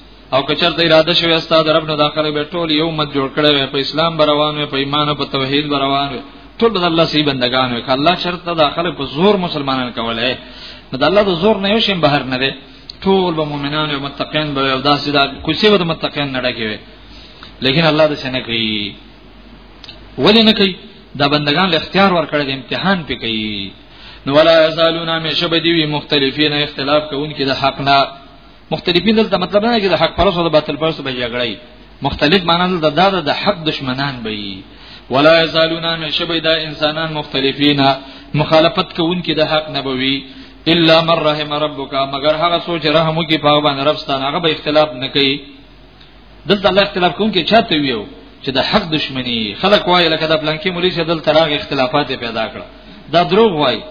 او که چرته اراده شوی استاد رب نه داخله به ټول یو مت جوړ کړي وي په اسلام بروان وي په ایمان او په توحید بروان وي ټول به الله سی بندگان وي الله چرته داخله په زور مسلمانان کولای نو د الله د زور نه یو شیم بهر نه دی ټول به مؤمنان او متقین به او داسې دا کوڅه به د متقین نه ډکه وي لیکن الله د څنګه کوي ولې نه کوي دا بندگان له اختیار ورکړي د امتحان پې کوي نو ولا یزالون همیشه به دی مختلفین اختلاف کوونکي د حق نه مختلفین دلته مطلب نه چې د حق پرسو د باطل پرسو به جګړه مختلف معنی د داده د حق دشمنان به ولا یزالون ان شبه دا انسانان مختلفین مخالفت کوونکي د حق نبوي الا من رحم ربک مگر هغه سوچ رحم کی په باندې رب ستانه هغه به اختلاف نه کوي دلته الله اختلاف کوونکي چاته ویو چې د حق دشمنی خلک وایي لکه د پلانکی مولوی چې دلته راغ اختلافات پیدا کړ دا دروغ وایي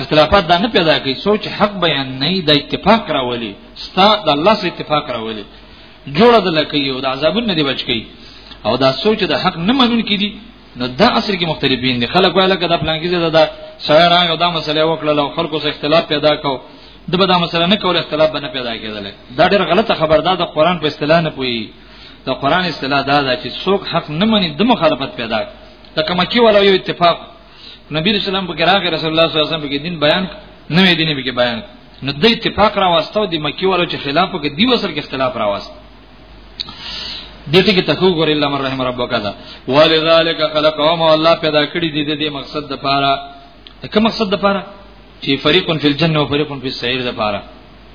اختلافات دا نه پیدا کوي سوچ حق بیان نه د اتفاق راولي ستا د الله سره اتفاق راولي جوړه د لکه یو د عذابون نه دی بچ کی او دا سوچ د حق نه منون کی دي نو دا اصل کې مختلفین دي خلک وایي لکه دا پلان کې دا دا سره راغی دا مسله وکړه او خلکو سره اختلاف پیدا کو د به دا مسله نه کول اختلاف بنه پیدا کېدل دا ډېر غلطه خبر ده د قران په اصطلاح نه پوي د قران اصطلاح دا ده چې څوک حق نه مني د مخالفت پیدا د کمکی ولا یو اتفاق نبی رسول الله پکې راغی رسول الله صلی الله علیه وسلم پکې دین بیان نوې دین پکې بیان نو د اتفاق را واستو د مکی والو چې خلاف کې دی وسر کې اختلاف را واست دته کې تکو ګور الله من رحم ربک ذا ولذالک خلقهم الله پیدا کړی دی د دې مقصد د پاره کوم مقصد د پاره چې فریق فی الجنه او فریق فی السعیر د پاره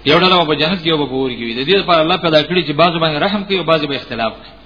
یو ډول په جنت کې او په اور کې وي د دې لپاره الله پیدا کړی چې بعض باندې رحم کوي او بعض به اختلاف کوي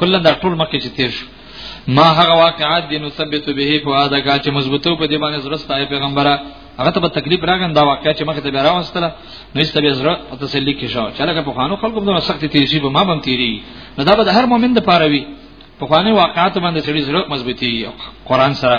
کله دا ټول مکه چې تیر شو ما هغه واقعات دي نو ثبت به په ادا کا چې مضبوطو په دې باندې زرسته اي پیغمبره هغه ته په تکلیف راغند دا واقعیا چې مخه ته به راوستله نو ایسته به زړه او تسلی کې شو چې لکه په خانو خلکو باندې سخت تیزی به ما بم تیری نو دا به د هر مؤمن د پاره وي په خانه واقعات باندې سړي زړه مضبوطي قرآن سره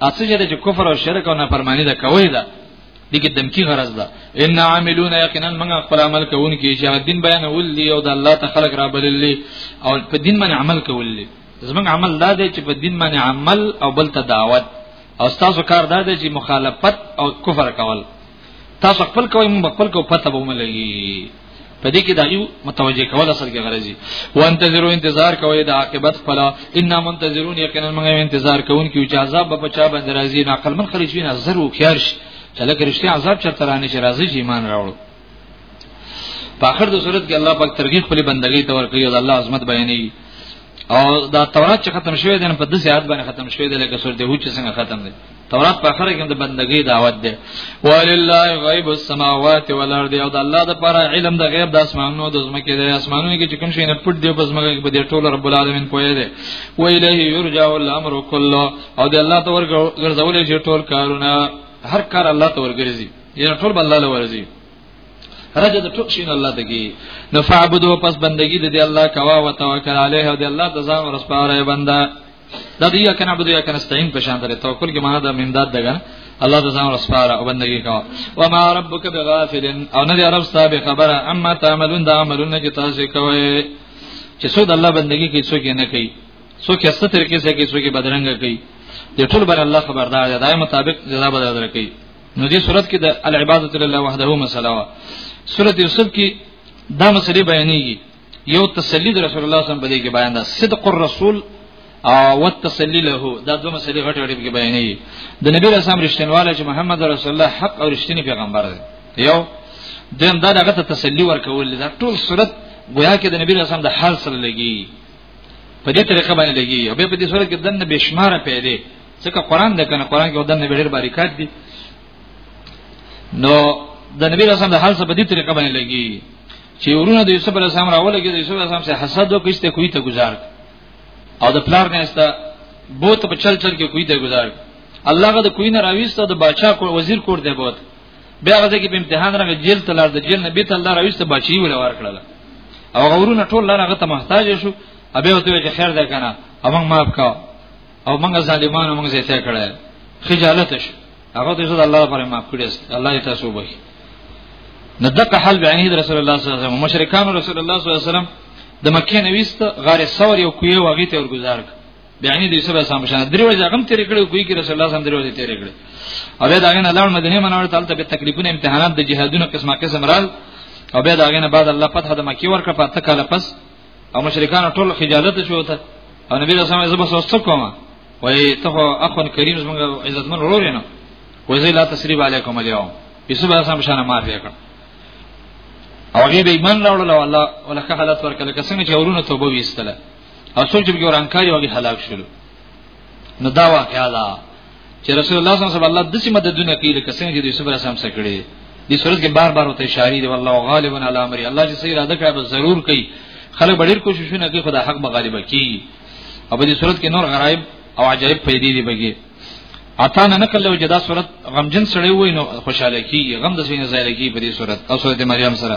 تاسو چې کفر او شرک او نافرمانی دا کوي دا دغه دمکی غرض ده ان عاملون یقینا موږ خپل عمل کوونکي چې دین بیان ولې او د الله ته خلق را بللې او په دین باندې عمل کولې زمونږ عمل دا دی چې په دین باندې عمل او بل ته دعوت او تاسو کار دا دی چې مخالفت او کفر کول تاسو خپل کوئ موږ خپل کو پته به ملګي په دې کې دا یو متوجه کول اصل کې غرضی وانتظروا انتظار کوی د عاقبت خپل ان منتظرون یقینا موږ انتظار کوونکو چې عذاب به پچا باندې راځي نه عقل من خرج وینه زر او خیار شي چې لکه رښتیا عذاب چرته رانه چې راځي چې ایمان راوړو په اخر د صورت کې الله پاک ترغیب خپل بندګۍ ته ورکړي او الله عظمت بیانوي او دا تورات چې ختم شوی دی په دې سیاحت باندې ختم شوی دی لکه سورته هوچ څنګه ختم دی تورات په اخر کې د بندګۍ دعوت ده ولله غیب السماوات والارض او د الله د پر علم د غیب د اسمانونو د زمکه د اسمانونو کې کوم شي نه پټ دی په زمکه کې په دې ټول رب العالمین پوهه ده و الیه یرجع الامر کله او د الله تور ګرځول شي ټول کارونه هر کار الله تور ګرځي یعنی ټول بل الله ورزي رجد ټوک شین الله دګي نو فعبدو پس بندگی د الله کوا او توکل علیه او د الله د ځان ورسپاره بنده دا دی یا کنه بده یا کنه استعين په شان درته توکل کې معنا د امداد دغه الله د ځان رسپاره او بندگی کا و ما ربک بغافل او نه دی رب صاحب خبره اما تعملون دا عملونه چې تاسو کوي چې څو د الله بندگی کې څوک نه کوي څوک یې ستر کې څوک څوک بدرنګ کوي د ټول بر الله خبردار دی دای مطابق جزا بدل درکې نو دې صورت کې د العبادت لله وحده مسله وا سورۃ یوسف کې دا مسلې بیانېږي یو تسلی رسول الله صلی الله علیه وسلم په دې کې بیان ده صدق الرسول او والتسلی له دا دوه مسلې غټ غټ کې بیانې د نبی رسول الله رښتینواله چې محمد رسول الله حق او رښتینی پیغمبر دی یو دیم دا دغه ته تسلی ورکول دا ټول صورت گویا کې د نبی رسول الله د حال سره لګي په دې طریقه باندې لګي او په دې صورت کې دنه بشمار پیدا ځکه قران ده کنه قران کې ودنه ډېر باریکات دي نو د نبی رسول الله د حال سره په دې طریقه باندې لګي چې ورونه د یوسف علی السلام راولګي د یوسف علی السلام سره حسد وکړي چې کوی ته گزار او د پلار نه استا بوت په چل چل کې کوی ته گزار الله غد کوی نه راويسته د بادشاہ کو وزیر کور دی بوت بیا غزه کې په امتحان راغی جیل ته لار د جیل نه بیت الله راويسته بچی ول ورکړل او غورونه ټول لاره غته محتاج شو ابه وته چې خیر ده کنه امنګ معاف کا او موږ ظالمانو موږ زه ته کړه خجالت شو هغه د عزت الله لپاره معاف کړی الله یې تاسو وبخي نو دغه حل به عین رسول الله صلی الله علیه وسلم مشرکان رسول الله صلی الله علیه وسلم د مکه نویست غار ثور یو کوی وغی ته ورګزار بیانی د یوسف اسلام شان درې ورځې هغه تیر کړو کوی کې رسول الله صلی الله علیه وسلم درې ورځې تیر کړو او بیا داغه نه لاړ مدینه منور ته به تکلیفونه امتحانات د جهادونو قسمه قسم راز او بیا داغه نه بعد الله فتح د مکه ورکړه پاته کاله پس او مشرکان ټول خجالت شو ته او نبی رسول الله زبر سوست کوم وای ته اخون کریم زموږ عزتمن ورور نه وای زه لا تسریب علیکم اليوم یوسف علیه السلام شان معاف کړ او هغه به ایمان راوړل او الله ولکه حالت ورکړه کسنه چې ورونه توبه ویستله او څوک چې ګورانکاری وغي هلاک شول نو دا واقعا ده چې رسول الله صلی الله علیه وسلم الله د سیمه د دنیا کې لکه څنګه چې د یوسف رسام سره کړی دې صورت کې بار بار وته اشاره دی والله غالبا علی امر الله چې صحیح اراده کوي به ضرور کوي خلک ډېر کوششونه کوي خدای حق به غالب کوي او په دې صورت کې نور غرایب او عجایب پیدا دي بګي عطا نه نقل له جدا صورت غمجن سړی وای نو خوشاله کیږي غم د سینې ځای لګي په دې صورت او صورت مریم سره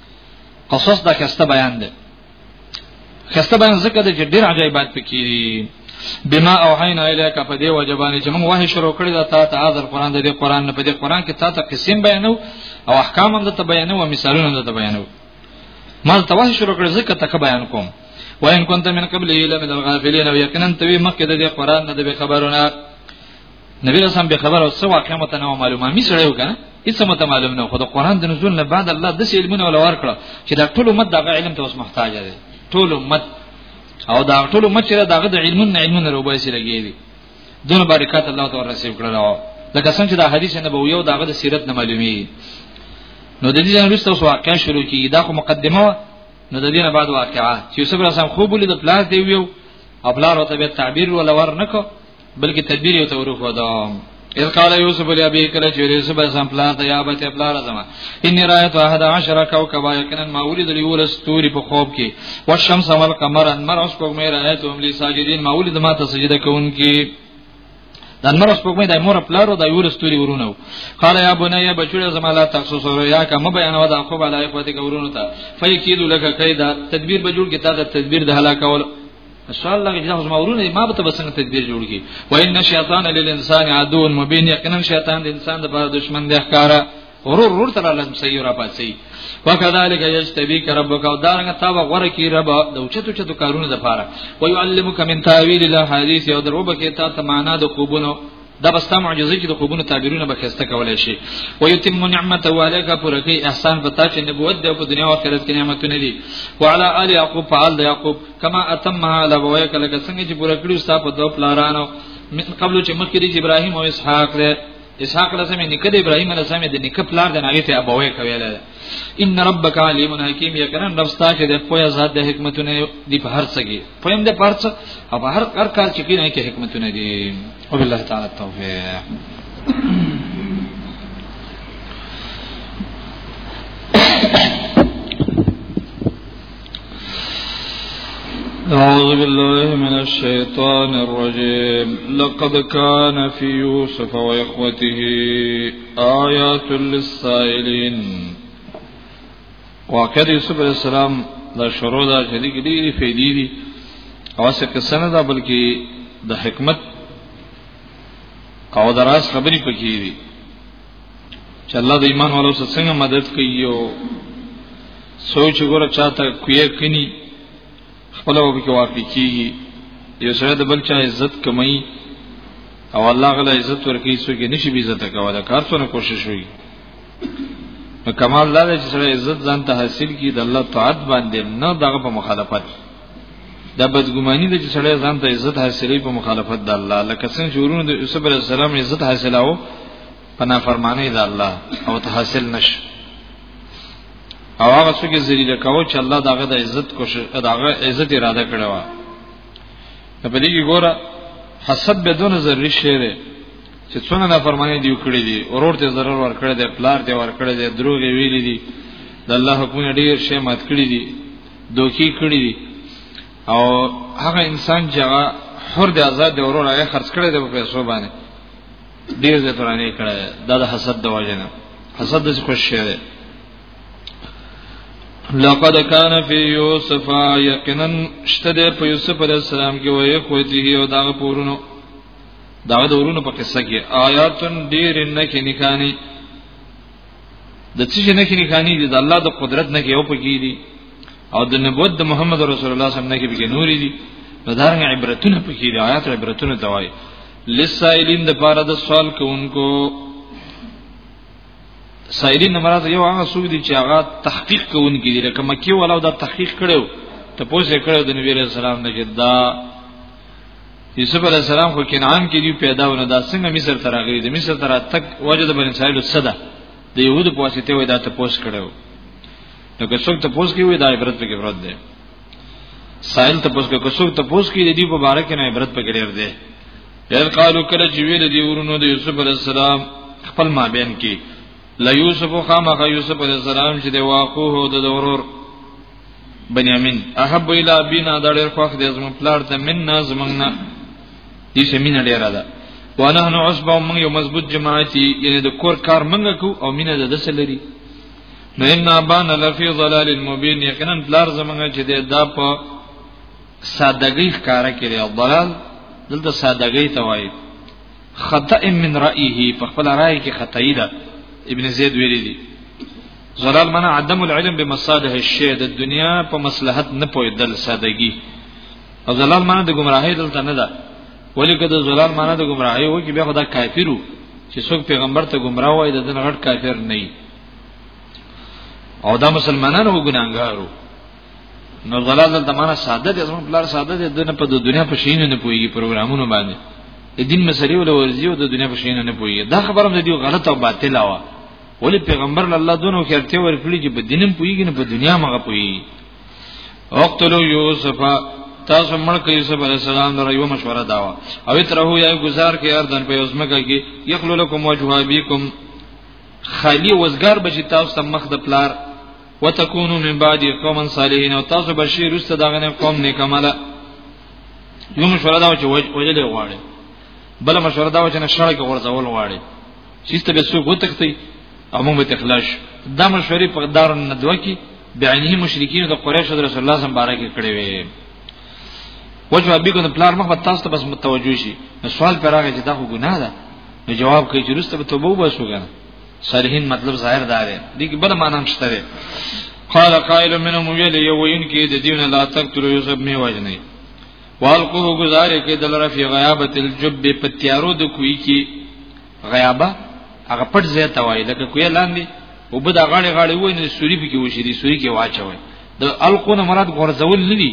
قصص دا خسته بیان دی خسته بیان ذکر دی چې ډیر عجایبات پکې دي بما اوحینا الیک په دې وجبانی چې موږ وحی شروع کړی دا تا ته حاضر قران دې قران نه په دې قران کې تا ته قسم بیانو او احکام هم ته بیانو او مثالونه هم ته بیانو ما ته وحی شروع کړی ځکه ته بیان کوم وان كنت من قبل الى من الغافلين ويقينا توي مخکې د قران نه د خبرونه نبی رسول به خبر او څه واقعا مت نه معلومه می سره یو کنه هیڅ مت معلوم نه خو د قران د نزول نه بعد الله د علمونه ولا ور کړ چې دا ټول امت دغه علم ته اوس محتاج دی ټول امت او دا ټول امت چې دغه د علمونه علمونه روبای سره لګیږي دونه برکات الله تعالی رسیب کړل او لکه څنګه چې دا حدیث نه به یو دغه د سیرت نه معلومی نو د دې جن رسته واقعا شروع کی دا خو مقدمه نو د دې نه بعد واقعا چې یوسف رسام خوب ولید پلاس دی ویو او بلار او طبيعت تعبیر ولا ور نکو بلکې تدبیر یو توروف ودام اذ قال یوسف لابی کله چې یوسف سم پلان ته یا بچ پلان زما ان رایت احد عشر کوكبا یقینا ما ولید لی ول استوری په خوب کې والشمس والقمر انمر اس کو مې رایتهم لی ساجدین ما ولید ما ته سجده کوونکی د انمر اس په مې د مور پلارو د یول استوري ورونه قال یا بنیا بچوړه زما لا تخصص یا کما بیان ودا خو بلای خو دې ورونه ته فیکید لک کیدا تدبیر بجوړ کې تا د تدبیر د هلاکول ان شاء الله چې زما ورونه ما به تبسنګ تدبیر جوړ کی و ان شیطان للانسان عدو مبین یقینا شیطان د انسان د پر دشمن دی ښکارا ورور ورور تر لم سیرا پاتې وکذالک یجتبیک ربک او دارنګ تا وغره کی رب د اوچتو چتو کارونه د پاره و یعلمک من تاویل الاحادیث او دروبه کې تا ته معنا د خوبونو دا بستا معجزه چې د خوبونو تعبیرونه به خسته کولای شي و یتم نعمت والک پر کې احسان پتا چې نبوت د په دنیا او آخرت کې نعمتونه دي وعلى ال یعقوب فعل د یعقوب کما اتمها علی بویک لکه څنګه چې پوره کړو ستا په دوه پلارانو من قبل چې مخکې د ابراهیم او اسحاق له اسحاق له سمې نکد ابراهیم له سمې د نکد پلار د ناوی ته ابویک ویل ان ربک علیم حکیم یقینا رب ستاسو د پوهه ذات د حکمتونه دی په هر څه کې پوهیم د په هر څه او په هر هر کار چې کینه کې حکمتونه دي او بالله تعالی توفیق أعوذ بالله من الشيطان الرجيم لقد كان في يوسف وإخوته آیات للسائلین واقع د یوسف علی السلام د شروع د شریک دی فیدی دی او څه کسنه ده بلکې د حکمت او دراز خبرې پکې دي چې الله د ایمان والو سره څنګه مدد کوي او سوچ ګوره چاته کوی کني خپل وب کې واقع کیږي یو سره د بل چا عزت کمای او الله غل عزت ورکړي څوک نشي به عزت کوله کار څونه کوشش وي نو کمال دا چې سره عزت ځان ته حاصل کی د الله طاعت باندې نه دغه په مخالفت دا بدګماني د چې سره ځان ته عزت حاصلې په مخالفت د الله لکه څنګه چې ورونو د یوسف علی السلام عزت حاصلاو په نافرمانی د الله او ته حاصل نشي او هغه څوک یې ذلیل کاوه چې الله داغه د عزت کوشش داغه عزت اراده کړې و په دې کې ګوره حسد بدون ضروري شی دی چې څونه نافرمانی دی وکړي دي اورور ته ضرر ور کړی دی پلار ته ور کړی دی دروغ ویلي دي د الله حکم ډیر شی مات کړی دي دوکي کړی دي او هغه انسان چې هغه حر دی آزاد دی اورور هغه خرڅ کړی دی په پیسو باندې ډیر زه قرانه کړه دا د حسد د وجنه حسد د خوش شه لقد كان في يوسف يقينا اشتد په يوسف عليه السلام کې وې خوته او دا پورونو دا د ورونو په قصه کې آیاتن ډیر نه کې نکانی د څه نه کې نکانی دي د الله د قدرت نه کې او پکې دي او د نبوت د محمد رسول الله صلی الله علیه وسلم نه کې به نورې دي نو دا رنګ عبرتونه پکې دي آیات عبرتونه توای لسائلین د پاره د سوال کوونکو سائلین مراد یو هغه څوک دي چې هغه تحقیق کوونکي دي لکه مکی ولاو دا تحقیق کړو ته پوښتنه کړو د نبی رسول الله نه جدا یوسف علی السلام خو کنعان کې دی پیدا ونه دا څنګه مصر ته راغلی د مصر تر تک وجد بن اسرائیل صدا د یهودو په واسطه وې دا ته پوښتنه کړو نو که څوک ته پوښتنه کوي دا عبرت په کې ورته سائل ته پوس کې څوک ته پوس کې دی په بار کې نه عبرت پکې ډېر دی غیر قالو کله چې ویل دی ورونو د یوسف علی السلام خپل مابین کې لا یوسف خامخ یوسف علی السلام چې دی واقوه د دورور بنیامین احب الی بنا د ډېر خوښ دی زموږ پلار ته من نه زمنګ نه دې سمینه ډېره ده ونحن عصبه موږ یو مضبوط جماعت یعنی د کور کار موږ کو او مینه د دسلري نو ان ابان لفی ضلال مبین یقینا بلار زمونږ چې دا په سادهګۍ ښکارا کړي او ضلال دلته سادهګۍ ته وایي خطا من رأیه په خپل رائے کې خطای ده ابن زید ویلي دي ضلال معنی عدم العلم بمصالح الشی د دنیا په مصلحت نه پوهیدل سادهګي او ضلال معنی د گمراهی دلته نه ده ولی که د ضلال معنی د گمراهی وو کې بیا خدا کافرو چې څوک پیغمبر ته گمراه وای د دین غټ کافر نه او دا مسلمانانو ګناګارو نو زلال د معنا ساده دي زموږ بلار ساده دي دنه په دنیا په شینو نه پويږي پروګرامونو باندې د دین مسلې ول ورزي او د دنیا په شینو نه پويږي دا خبره هم دی غلط او باطل وا ولی پیغمبر الله دونو خیرته ورکړي چې په دینم پويږي نه په دنیا مغه پويږي اقتلوا یوسف تاسو ملک یوسف علی السلام لره یو مشوره داوا او ترهو یا گزار کې اردن په یوسمکه کې یخلو لكم وجه ابيکم خالی وزګار بچی تاسو ته مخ د پلار وتكونوا من بعد قوما صالحين او تاسو بشي رسته دغه نه قوم نه کماله یو مشوره دا چې وجلې غواړي بل مشوره دا چې نشړه کې ورځول غواړي چې ته به سو غوتکتی او موږ به تخلاش دا مشورې په دار نه دوه کې بعینه مشرکین د قریش رسول الله صلی الله علیه وسلم بارے کې کړې وي وجه به ګنه پلان مخ تاسو ته بس متوجه شي سوال پر هغه چې دا خو ګناه ده نو جواب کوي چې رسته به توبه وباسو کنه صالحین مطلب ظاهر دا دی دې کې بل معنی هم شته دی قال قائل منهم ویل یو وین کې د دیونه لا تقتلوا یوسف می وجنه والقوه گزار کې د لره فی غیابت الجب په تیارو د کوی کې غیابه هغه پټ ځای ته وای لکه کوی لاندې او بده غاړي غاړي وای نو سوري به کې وشي دي سوري کې واچوي د القونه مراد غرزول نه دي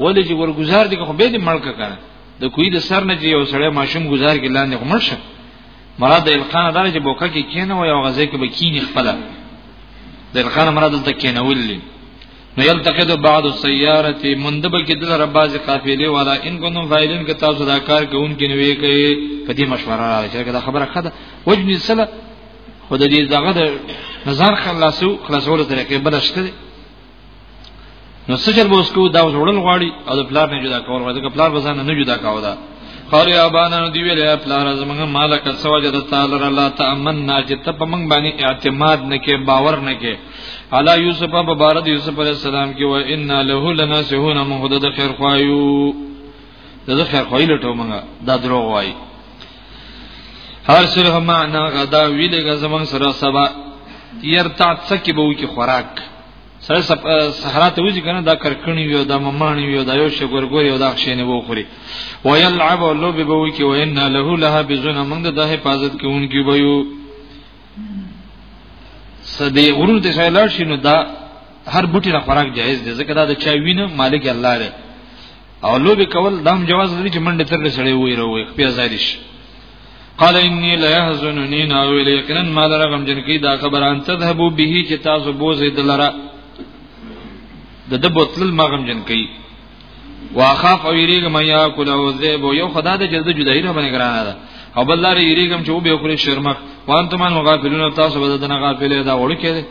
ولې چې ورګزار دي خو به دې ملک کړه د کوی د سر نه چې یو سړی ماشوم گزار کې لاندې غمړ شه مراد د القان دا چې بوکه کې کینه او یو غزه کې به کینی خپل د القان مراد د کینول لې نو یلتقد بعض السیارات مندب کې د رباز قافلې والا ان کوم فایلن کې تاسو دا کار کوونکې نوې کوي په دې مشوره راځي چې دا خبره خده وجنی سره خود دې دغه د نظر خلاصو خلاصولو طریقې بلشته نو سچل به اسکو دا وړل غواړي او د پلار نه جدا کول غواړي د پلار بزانه نه جدا کاوه دا قال يا ابانا دی ویل یا پلار زمنګ مالک سوجد تعالی الله تامنا چې ته په موږ باندې اعتماد نکې باور نکې علی یوسف په بار د یوسف علی السلام کې و ان له لناسهون موږ د خیر خوایو د خیر خوایلټو موږ دا دروغ وایي هر سره معنا غدا ویلګه زمون سره سبا تیر تا څکه به وکی خوراک سره صحرا ته وځي کنه دا کرکنی ویو دا ممانی ویو دا یو شګورګور یو دا خشینه وو خوري ویلعب لو به وو کی وان له لها بزن موږ د حفاظت کوونکی به یو سدی غرور ته شایلار شینو دا هر بوټي نه خوراک جایز دی ځکه دا د چا وینه مالک الله دی او لوبي کول دام جواز لري چې منډه تر سړی وای روي خپل ازادیش قال اني لا يحزنني ناويل يقينا ما لرغم جن کی دا خبر ان تذهبوا به چې تاسو بوزي دلرا د د بوتل مغم جن کی واخاف او یریګم یا کول او ذیب یو خدا د جلد جدای نه باندې ګرانه ده او بل لار یریګم چې و به خوري شرمخ وان تمان مغافلون تاسو به دنه غافلې دا وړو کې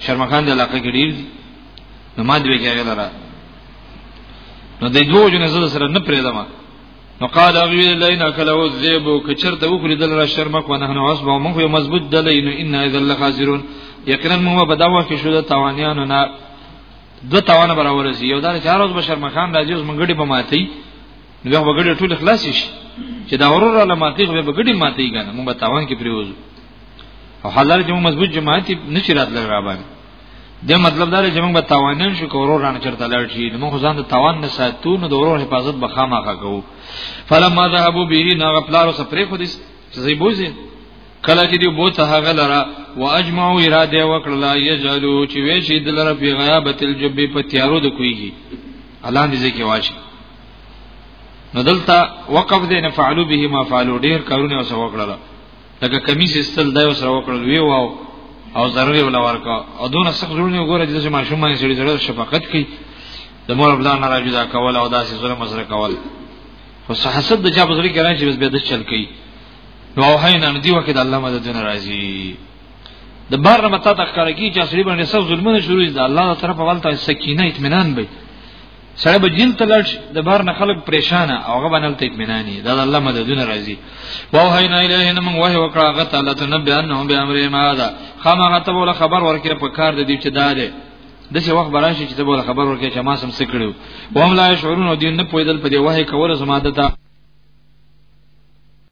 شرمخان د علاقې کې ډیر نو ما دوی کې غلره نو د دوه جن زړه سره نه پرې دما نو قال اوی لین اکلو ذیب کچرته وخری دل را شرمک ونه نو عصب مخ یو مضبوط دلین ان اذا لخاسرون یقینا مو په داوا کې شو د توانیانو نه دو توانه برابر شي یو دار چار اوس بشر مخان راځي اوس منګړي په ماتي نو هغه بغړي ټول خلاص شي چې دا ورور علاماتي خو به بغړي ماتي کنه مو په توان کې پریوزو او حلال چې موږ مضبوط جماعت نشي راتل را باندې د مطلب دا چې موږ به تاوانین شو کورو رانه چرته لاړ شي نو موږ ځان ته تاوان نه ساتو نو د ورور حفاظت به خامخا کوو فلما ذهبوا به نو خپلارو سفرې خو دې زی بوزي کله چې دی بو ته هغه لره واجمعوا اراده وکړه یجلو چې وې شي د لره په غیابت الجب په تیارو د کویږي الله دې ځکه واشي نو دلته وقف دې نه فعلوا به ما فعلوا ډیر کارونه وسو وکړه لکه کمیس استل دا سره وکړل وی واو او ضروري ولا ورکا او دونه سخت ضروري نه وګوره چې ماشوم باندې سړي سره شفقت کوي د مور بلا نه راځي دا کول او داسې ظلم سره کول خو حسد د چا په ځل کې راځي بس به د چل کوي نو او هاي نه دی وکړه الله مدد نه راځي د بار نه متا تخکار کی چې سړي باندې سخت ظلمونه شروع دي الله تعالی په ولته سکینه اطمینان به سره به جیل ته لړ د بهر نه خلک پریشان او هغه باندې ته اطمینانی دا د الله مددونه راځي واه هی نه اله نه من وه وکړه هغه تعالی ته نبی انه به امر ما دا خامغه ته بوله خبر ورکړه په کار د دې چې دا ده د څه وخت براشي چې ته بوله خبر ورکړه چې ما سم سکړو وهم لا شعورون او دین نه پویدل په دې وه کوله زما دته